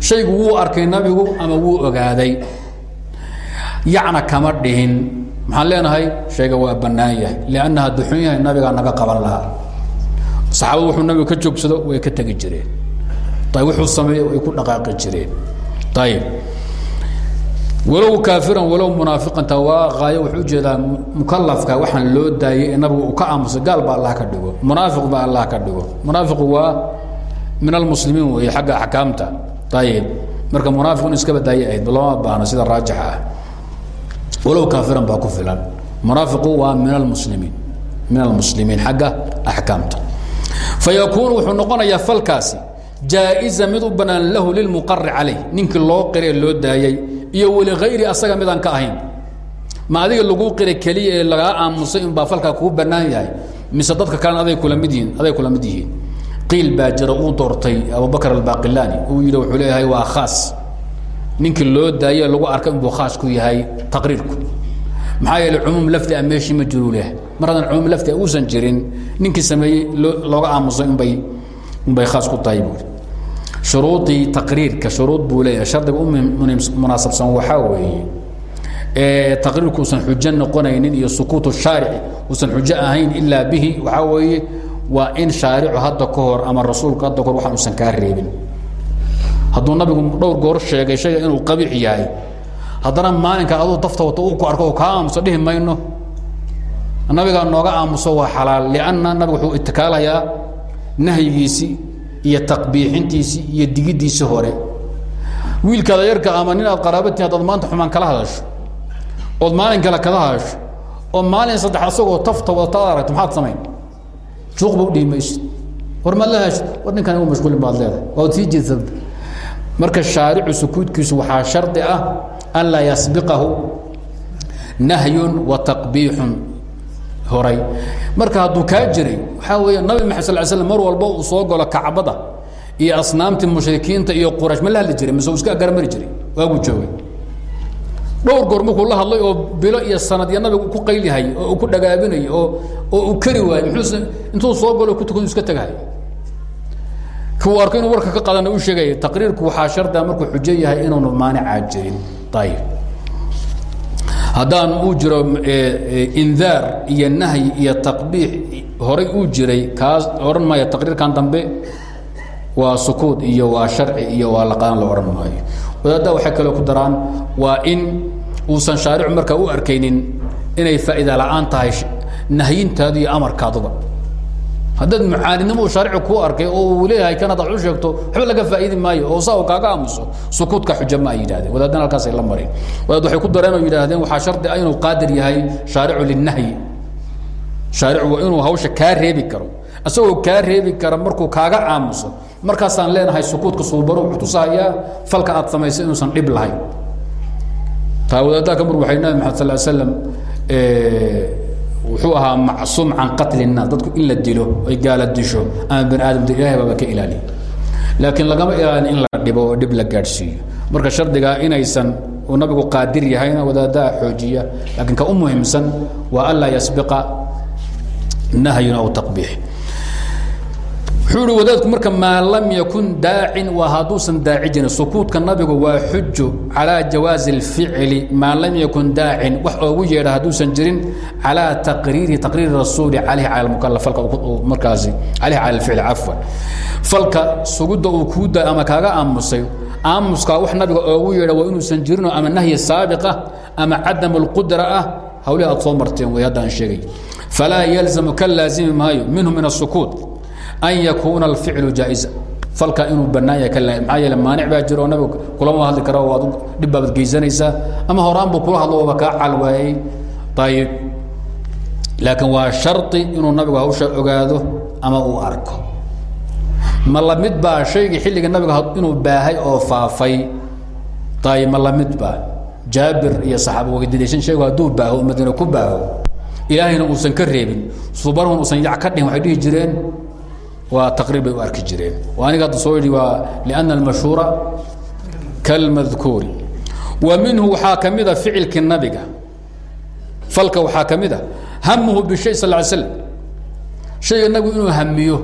shaygu wuu arkay nabigu ama wuu ogaaday yacna kama dhihin maxaan leenahay? Shayga waa bannaan yahay. Lianna hadduu xun yahay nabigaa naga qaban lahaa. Saxaabadu wuxuu nabigu ka joogsado way ka tegi jireen. Ayb wuxuu sameeye way ku dhaqaaqi jireen. Ayib walow kaafiran walow munaafiqanta waa qaayo wuxuu u jeedaa mukalafka waxaan loo daayay ee nabigu uu ka aamusay gaal ba allah ka dhigo. Munaafiq ba allah ka dhigo. Munaafiqu waa min almuslimiin weeye xagga axkaamta. Ayib marka munaafiq in iska badaaye ahayd lama baahno sida raajixa ah walow kaafiran baa ku filan. Munaafiqu waa min almuslimiin min almuslimiin xagga axkaamta. Fayakuunu wuxuu noqonayaa falkaasi jaa'iza mid u bannaan lahu lilmuqari calayh ninkii loo qiree loo daayey iyo waligayri asaga midaan ka ahayn. Ma adiga laguu qira keliya ee lagaa aamusay inbaa falkaa kuu bannaan yahay? Mise dadka kalena aday kula mid yihiin aday kula mid yihiin? Qiil baa jira uu doortay abubakr albaaqilaani uu yidhi wuxuu leeyahay waa khaas ninkii loo daaye lagu arkay inbuu khaas ku yahay taqriirku. Maxaa yeele cumuum lafdi a meeshii ma jiru leh. Mar haddaan cumuum lafdi a uusan jirin ninkii sameeyey looga aamusay inbay inbay khaas ku tahay buuri. Shuruudii taqriirka shuruud buu leeyahay. Shardiga u munaasabsan waxaa weeye taqriirku usan xujo noqonaynin iyo sukuut shaarici uusan xujo ahayn ilaa bihi waxaa weeye waa in shaaricu hadda ka hor ama rasuulku hadda kahor waxaan usan kaa reebin hadduu nabigu dhowr goor sheegay shayga inuu qabiix yahay haddana maalinka aduu dafta wato u ku arko kaa aamuso dhihi mayno. Nabigaa nooga aamuso waa xalaal lianna nabigu wuxuu itikaalayaa nahyigiisii iyo taqbiixintiisii iyo digiddiisii hore. Wiilkaada yarka ama nin aad qaraabatii haddaad maanta xumaan kala hadasho ood maalin kale kada hadasho oo maalin saddex asagoo tafta wadata ad aragto maxaad samayn? Juuqba udhihi maysid. War maad la hashid war ninkan igu mashquulin baad leedahay. Waad sii jeedsanta marka shaaricu sukuudkiisu waxaa shardi ah an laa yasbiqahu nahyun wa taqbiixun horay. Marka hadduu kaa jiray waxaa weeye nabi maxamed sal l slam mar walba uu soo galo kacbada iyo asnaamtii mushrikiinta iyo quraysh. Ma la hadli jiray mise uu iska agaramari jiray? Waaguu joogay. Dhowr goor markuu la hadlay oo bilo iyo sanadyo nabigu ku qaylihay oo uu ku dhagaabinay oo oo uu kari waayey muxuu intuu soo galo ku tukadu iska tagahay kuu arko inuu warka ka qadana u sheegaya taqriirku waxaa shardiga markuu xujo yahay inuunu maanicaa jirin ayib haddaan uu jiro indaar iyo nahyi iyo taqbiix horay uu jiray kaas odhan maayo taqriirkan dambe? Waa sukuud iyo waa sharci iyo waa laqaan la odhan maayo. Wadaadda waxay kaloo ku daraan waa in uusan shaaricu markaa u arkaynin inay faa'iida la'aan tahay nahyintaadu iyo amarkaaduba haddaad mucaanidnimo uu shaaricu kuu arkay oo leeyahay kan hadaad u sheegto waxba laga faa'idi maayo oo saa kaaga aamuso sukuudka xujo ma ay yidhahdeen wadaadana halkaasay la mareen. Wadaad waxay ku dareen oo yidhaahdeen waxaa shardi ah inuu qaadir yahay shaaricu linahyi. Shaaricu waa inuu hawsha kaa reebi karo. Isagoo kaa reebi kara markuu kaaga aamuso markaasaan leenahay sukuudka suubaro wuxuu tusahayaa falka aad samaysay inuusan dhib lahayn. Taa wadaaddaa ka mur waxay nabi maxamed sal slam wuxuu ahaa macsuum can qatli dadku in la dilo ay gaala disho ama bani aadam dil ilahay ka ilaaliya laakiin lagama ilaalin in la dhibo oo dhib la gaadhsiiyo. Marka shardigaa inaysan uu nabigu qaadir yahayna wadaadaha xoojiya laakiin ka u muhiimsan waa anlaa yasbiqa nahyun aw taqbiix wuxuu hi wadaadku marka maa lam yakun daacin waa hadduusan daacijin sukuudka nabigu waa xuju calaa jawaazi اlficli maa lam yakun daacin. Wax oogu yeedha hadduusan jirin calaa taqriiri taqriiri rasuuli alayhi al mukala alka markaasi alayhi cala alficli cafwan falka sugudda uu kuu da ama kaaga aamusay aamuskaa wax nabiga oogu yeedha waa inuusan jirinoo ama nahyi saabiq ama cadam اlqudra ah. Hawlihi aad soo marteen wey hadda aan sheegay. Falaa yalzamu ka laazimi maayo. Minhu min asukuud an yakuuna alficlu jaa'iza falka inuu bannaan yahay ka maxaa yeele maanic baa jiro nabigu kulama hadli kara waad dhib baad geysanaysaa ama horaan buu kula hadlo waba kaa cal waayey ayib laakiin waa shardi inuu nabigu hawsha ogaado ama uu arko ma la mid baa shaygii xilliga nabiga inuu baahay oo faafay ayib ma la mid baa jaabir iyo saxaaba weydiidaysan shaygu hadduu baaho madiina ku baaho ilaahayna uusan ka reebin subarhun uusan yac ka dhihin waxay dhihi jireen waa taqriir bay u arki jireen. Aniga hadda soo yidhi waa liأna اlmashhuura kalmadkuuri wa minhu waxaa ka mida ficilkii nabiga. Falka waxaa ka mid a hamuhu bishay sal ly slam shayga nabigu inuu hamiyo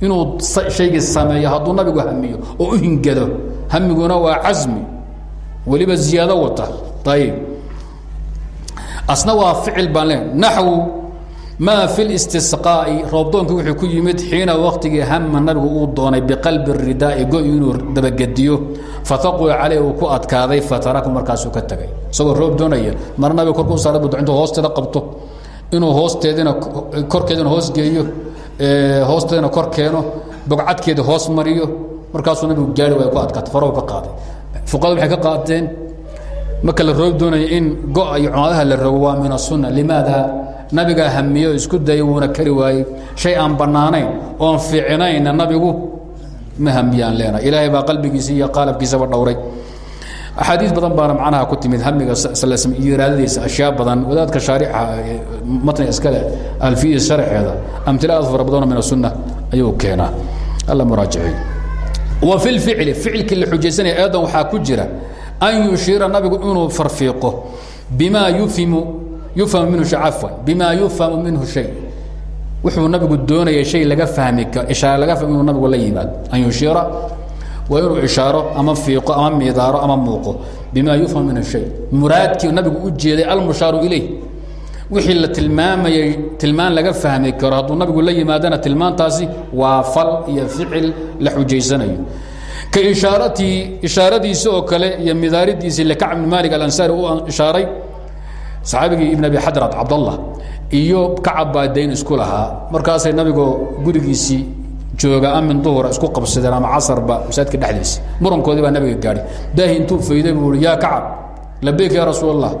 inuu shaygii sameeyo hadduu nabigu hamiyo oo u hingado hamiguna waa casmi weliba ziyaado wata. Ayib asna waa ficil baan leen naxwu ma fi اstisqaaءi roobdoonkii wuxuu ku yimid xiina waktigii hama nabigu uu doonay biqalbi الridaa'i go inuu dabagediyo fataqula caleyh uu ku adkaaday fataraku markaasuu ka tegay isagoo roob doonaya mar nabiga korku u saara intuu hoosteeda qabto inuu hoosteedina korkeedina hoos geeyo hoosteedina kor keeno bogcadkeeda hoos mariyo markaasuu nabigu gaari waay ku adkaatay farahu ka qaaday fuqada waxay ka qaateen marka la roob doonaya in go- iyo cumaadaha la rogo waa min asunna limaada nabigaa hamiyo isku dayay wuuna kari waayey. Shay aan bannaanayn oon fiicinaynna nabigu ma hamiyaan leenahay ilaahay baa qalbigiisa iyo qaalabkiisaba dhowray. Axaadiis badan baana macnaha ku timid hamiga iraadadiisa ashyaa badan wadaadka shaarixa matniga iskale alfiya sharxeeda amtila aad fara badanoo min asunna ayuu keenaa. Alla muraajici. Wa fi lficli ficilkii la xujaysanaya eedan waxaa ku jira an yushiira nabigu inuu farfiiqo bima yufhimu yufhamu minhu cafwan bima yufhamu minhu shay. Wuxuu nabigu doonaya shay laga fahmi ishaare laga fahmi inuu nabigu la yimaado. An yushiira waa inuu ishaaro ama fiiqo ama miidaaro ama muuqo. Bima yufham minhu shay. Muraadkii nabigu u jeeday almushaaru ilayh. Wixii la tilmaamayay tilmaan laga fahmi karo hadduu nabigu la yimaadana tilmaantaasi waa fal iyo ficil la xujaysanayo. Ka ishaaratii ishaaradiisi oo kale iyo midaaridiisii likacb bn malik alansaari uu ishaaray saxaabigii ibn abi xadrat cabdallah iyo kacab baa dayn isku lahaa. Markaasay nabigoo gurigiisii jooga amin duhura isku qabsadeen ama casarba masaajidka dhexdiisa. Murankoodii baa nabiga gaadhay daahi intuu fayday buu i yaa kacab labeyk yaa rasuul allah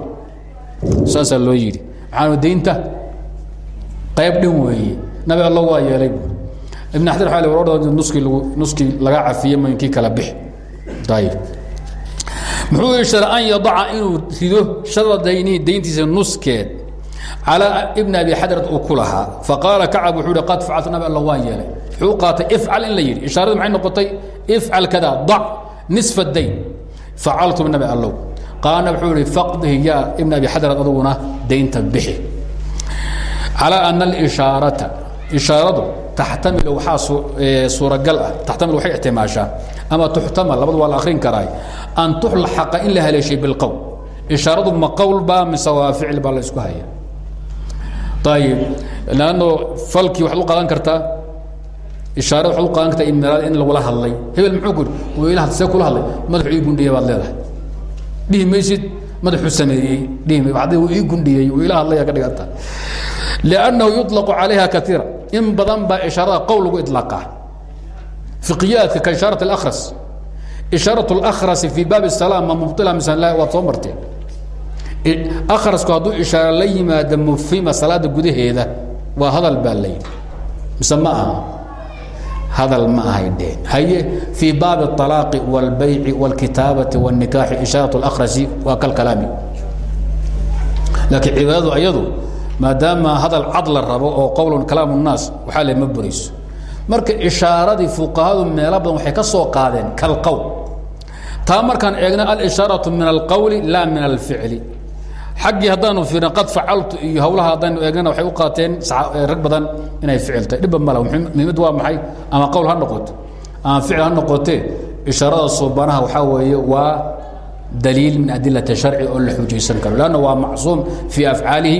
saasaa loo yidhi. Maxaanu daynta qayb dhin weeye. Nabi alla waa yeelay ibn xajar war nuskii lagu nuskii laga cafiyey mayinkii kala bixi. Ayib muxuu isharay an inuu rido sharadaynihi dayntiisa nuskeed calaa ibn abi xadrat uu ku lahaa. Wuxuu qad facaltu nabi alla waa yeelay. Wuxuu in la yidhi. Ishaaradu maxay noqotay? Ifcal kada dac nisfa dayn. Facaltu nabi allow. Qaana wuxuu ihi faqdihi yaa ibn abi xadrat aduguna daynta bixi. Calaa ana alishaarata ishaaradu taxtamilu waxaa suuragal ah. Taxtamil waxay ixtimaashaa ama tuxtamal labadu waa la akrin karaay an tuxlaxaqa in la haleeshay bilqowl ishaaradu ma qowl baa mise waa ficil baa la isku haya ayib lanno falkii waxaad u qaadan kartaa ishaarada waxaad u qaadan kartaa imiraad in lagula hadlay. Hebel muxuu ku ila had see kula hadlay. Madaxu ii gundhiyay baad leedahay. Dhihi maysid madaxuu sameeyey dhihi may haddii uu ii gundhiyey uu ila hadlaya ka dhiganta liannahu yuطlaqu calayha kaiira in badan baa ishaarada qowl lagu iطlaaqaa fiqiyaadka ka ishaarat اlakhras ishaarat اlakhrasi fii baabi الsalaam ma mubطila mise la waad soo marteen akrasku hadduu ishaaro la yimaado mufhima salaada gudaheeda waa hadal baa la yidhi mise ma aha hadal ma ahay dheen haye fii baabi الطalaaqi wاlbayci wاlkitaabati wالnikaaxi ishaarat اlakhrasi waa kalkalaami laakiin cibaadadu ayadu maadaama hadal cad la rabo oo qowl kalaam الnaas waxaa le ma burayso marka ishaaradii fuqahadu meelo badan waxay ka soo qaadeen kalqowl taa markaan eegna alishaaraةu min alqowli laa min alficli xaggii haddaanu fiirin qad facaltu iyo hawlaha haddaynu eegnana waxay u qaateen rag badan inay ficil tahay dhibba mala muhiimad waa maxay? Ama qowl ha noqoto ama ficil ha noqotee ishaarada suubanaha waxaa weeye waa daliil min adilati sharci oo la xujaysan karo. Lanna waa macsuum fii afcaalihi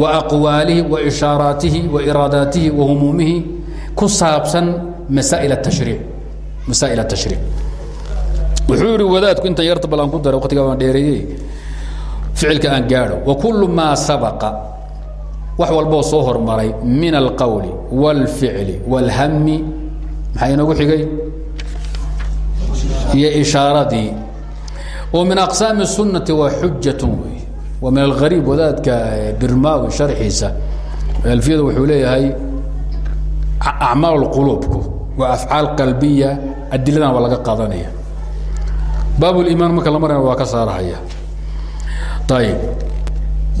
wa aqwaalihi wa ishaaraatihi wa iraadaatihi wa humuumihi ku saabsan masaa'il atashriic masaa'il atashriic wuxuu yihi wadaadku inta yarta bal aan ku dara waqtigaa baan dheereeyey ficilka aan gaadho wakulu maa sabaqa wax walboo soo hormaray min alqowli wاlficli wاlhami maxaa inoogu xigay iyo ishaaradii oo min aqsaami الsunati waa xujat wey wa min algariib wadaadka birmaawi sharxiisa alfiyada wuxuu leeyahay acmaal quluubku waa afcaal qalbiya adiladan waa laga qaadanaya baab اliimaan marka la marana waa ka saarahaya ayb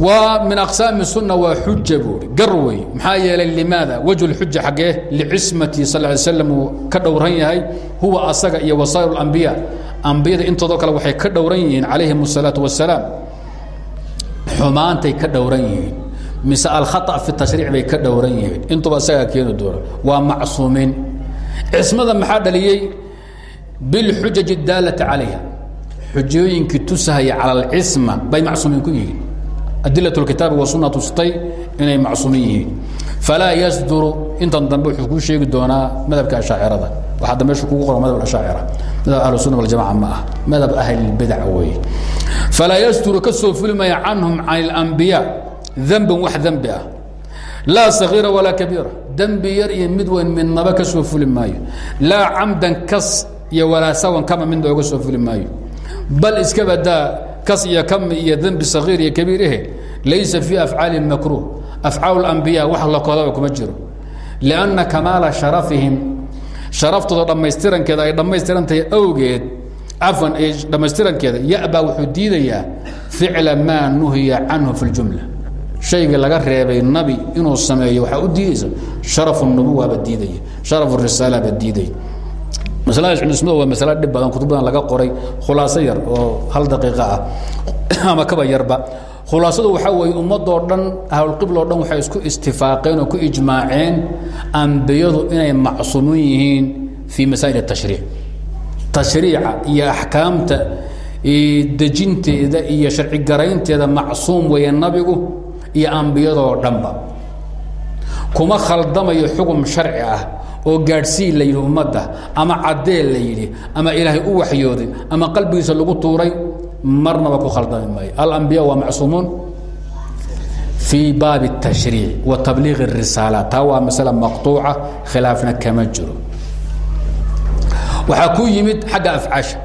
waa min aqsaami الsuna waa xuja buui gar wey maxaa yeelay limaada wajه اxuja xaggee licismati sal ly slam uu ka dhowran yahay huwa asaga iyo wasaa'ir اlambiya ambiyada intoodo kale waxay ka dhowran yihiin calayhim الsalaaةu wasalaam xumaantay ka dhowran yihiin mise alkhaطأ fi tashriic bay ka dhowran yihiin intuba isagaa keeni doona waa macsuumiin cismada maxaa dhaliyey biاlxujaج اdaalati calayha xujooyinkii tusahaya cala alcisma bay macsuumiin ku yihiin. Adilat اlkitaabi wasuna tustay inay macsuumin yihiin. Falaa yasduru intan dambe wuxuu kuu sheegi doonaa madhabka ashaacirada. Waxaa dambe meeshu kugu qoran madhab ashaacira. Madhab ahlu sunna waljamaca ma ah madhab ahlilbidac weeye. Falaa yasduru ka soo fuli maya canhum can اlambiyaa denban wax dembi ah. Laa sagiira walaa kabiira. Dembi yar iyo mid weyn midnaba ka soo fuli maayo. Laa camdan kas iyo walaa sawan kama midna oga soo fuli maayo bal iska badaa kas iyo kami iyo dembi sagiir iyo kabiir ehe laysa fii afcaali makruuh afcaal اlambiya wax la koodaba kuma jiro lianna kamaala sharafihim sharaftooda dhammaystirankeeda ay dhammaystiran tahay awgeed cafwan ee dhammaystirankeeda yabaa wuxuu diidayaa ficla maa nuhiya canhu fi اljumla shaygii laga reebay nabi inuu sameeyo waxaa u diidaysa sharafu nubuwaaba diidaya sharafu risaalaba diidaya maslada cilmismada waa masalo dhib badan kutub badan laga qoray. Khulaaso yar oo hal daqiiqa ah (coughs) ama kaba yarba. Khulaasadu waxaa weeye ummadoo dhan ahlulqiblo dhan waxay isku istifaaqeen oo ku ijmaaceen ambiyadu inay macsuumun yihiin fii masaa'il tashriic tashriica iyo axkaamta dejinteeda iyo sharci garaynteeda macsuum weeye nabigu iyo ambiyadoo dhanba. Kuma khaldamayo xugum sharci ah oo gaadhsii la yidhi ummadda ama caddeel la yidhi ama ilaahay u waxyooday ama qalbigiisa lagu tuuray marnaba ku khaldami maayo alambiya waa macsuumuun fii baabi الtashriic wa tabliiq الrisaalaat taa waa masale maqطuuca khilaafna kama jiro waxaa ku yimid agga afcaasha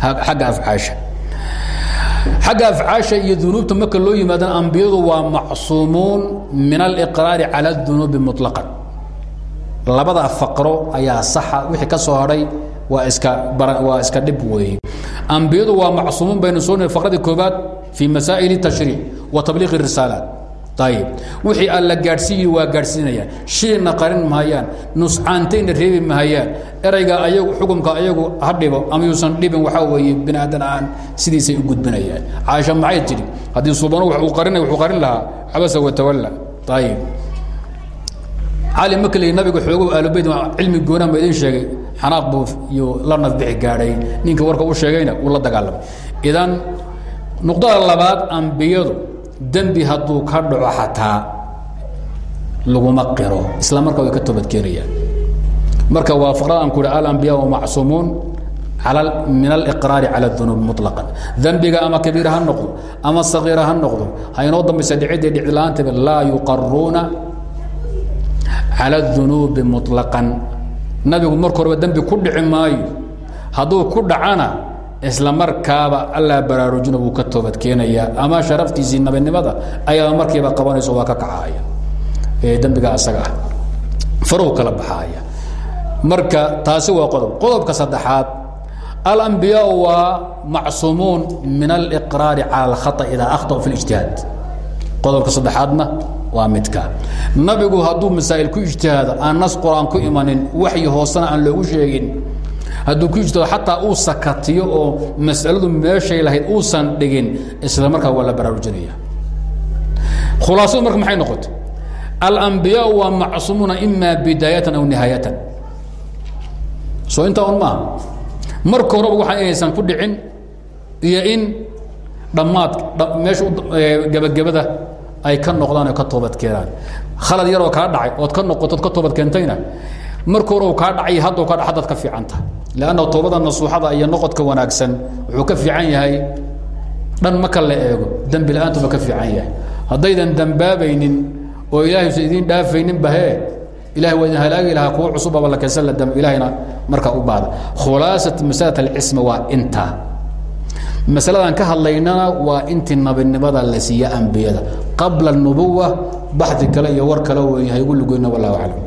xagga afcaasha xagga afcaasha iyo dunuubta marka loo yimaadana ambiyadu waa macsuumuun min aliqraari cala اdunuubi muطlaqan labada faqro ayaa saxa wixii ka soo hadhay waa iska waa iska dhib weeye. Ambiyadu waa macsuumuun baynu soo niri faqradii koobaad fii masaa'il tashriic wa tabliiq الrisaalaat ayib wixii alla gaadhsiiyi waa gaadhsiinayaan. Shiina qarin mahayaan nuscaantayna reebi mahayaan erayga ayagu xukumka ayagu ha dhibo ama dhibin waxaa weeye bini aadan aan sidiisay u gudbinayaan. Caaisha maxay tidhi? Haddii subano uu qarinay wuxuu qarin lahaa. Cabasa watawalla ayib cali marka la nabiga xoogow aalubeyt cilmi goonaan ba idin sheegay xanaaq buu iyo la nafbixi gaadhay ninka warka u sheegayna uu la dagaalamay. Idan nuqdada labaad ambiyadu dembi hadduu ka dhaco xataa laguma qiro. Isla markaa way ka toobadkeenayaan marka waa faqrada aan ku hi alambiya macsuumuun min aliqraari cala dunuub muطlaqan dembiga ama kabiira ha noqdo ama sagiira ha noqdo ha inoo dambaysa dhicidii dhicla-aantaba laa yuqaruuna cala dunuubi muطlaqan nabigu marka horeba dembi ku dhici maayo. Hadduu ku dhacana isla markaaba allaa baraarujina wuu ka toobad keenayaa ama sharaftiisii nabinimada ayaaba markiiba qabanayso waa ka kacaaya. Ee dembiga asaga ah. Faruhu kala baxaaya. Marka taasi waa qodob. Qodobka saddexaad alambiyaa waa macsuumuun min aliqraari cala alkhata idaa akhtau fi lijtihaad qodobka saddexaadna waa midka. Nabigu hadduu masaa'il ku ijtihaado aan nas qur'aan ku imanin waxyi hoosena aan loogu sheegin hadduu ku ijtihaado xataa uu sakatiyo oo mas'aladu meeshay lahayd uusan dhigin isla markaa waa la baraarujinaya. Khulaasadu marka maxay noqotay? Alambiyaa waa macsuumuuna ima bidaayatan aw nihaayatan. Soo intaa un maaha marka horeba waxaa inaysan ku dhicin iyo in dhammaad meesha gebagabada ay ka noqdaan oo ka toobad keenaan khalad yaroo kaa dhacay ood ka noqotood ka toobad keentayna marka hore uu kaa dhacay hadduu kaa dhac haddaad ka fiicanta leanna toobada nasuuxada iyo noqodka wanaagsan wuxuu ka fiican yahay dhan marka la eego dembi la'aantuba ka fiican yahay. Haddaydan dambaabaynin oo ilaahay usan idiin dhaafaynin bahee ilahay waa idin halaagi lahaa kuwa cusubaba la keensan la dam ilaahayna markaa u baada. Khulaasat masalat alcisma waa intaa masaladan ka hadlaynana waa intii nabinimada la siiya ambiyada qabla nubuwa baxdi kale iyo war kale weeye ha igu lugoyna wallahu aclam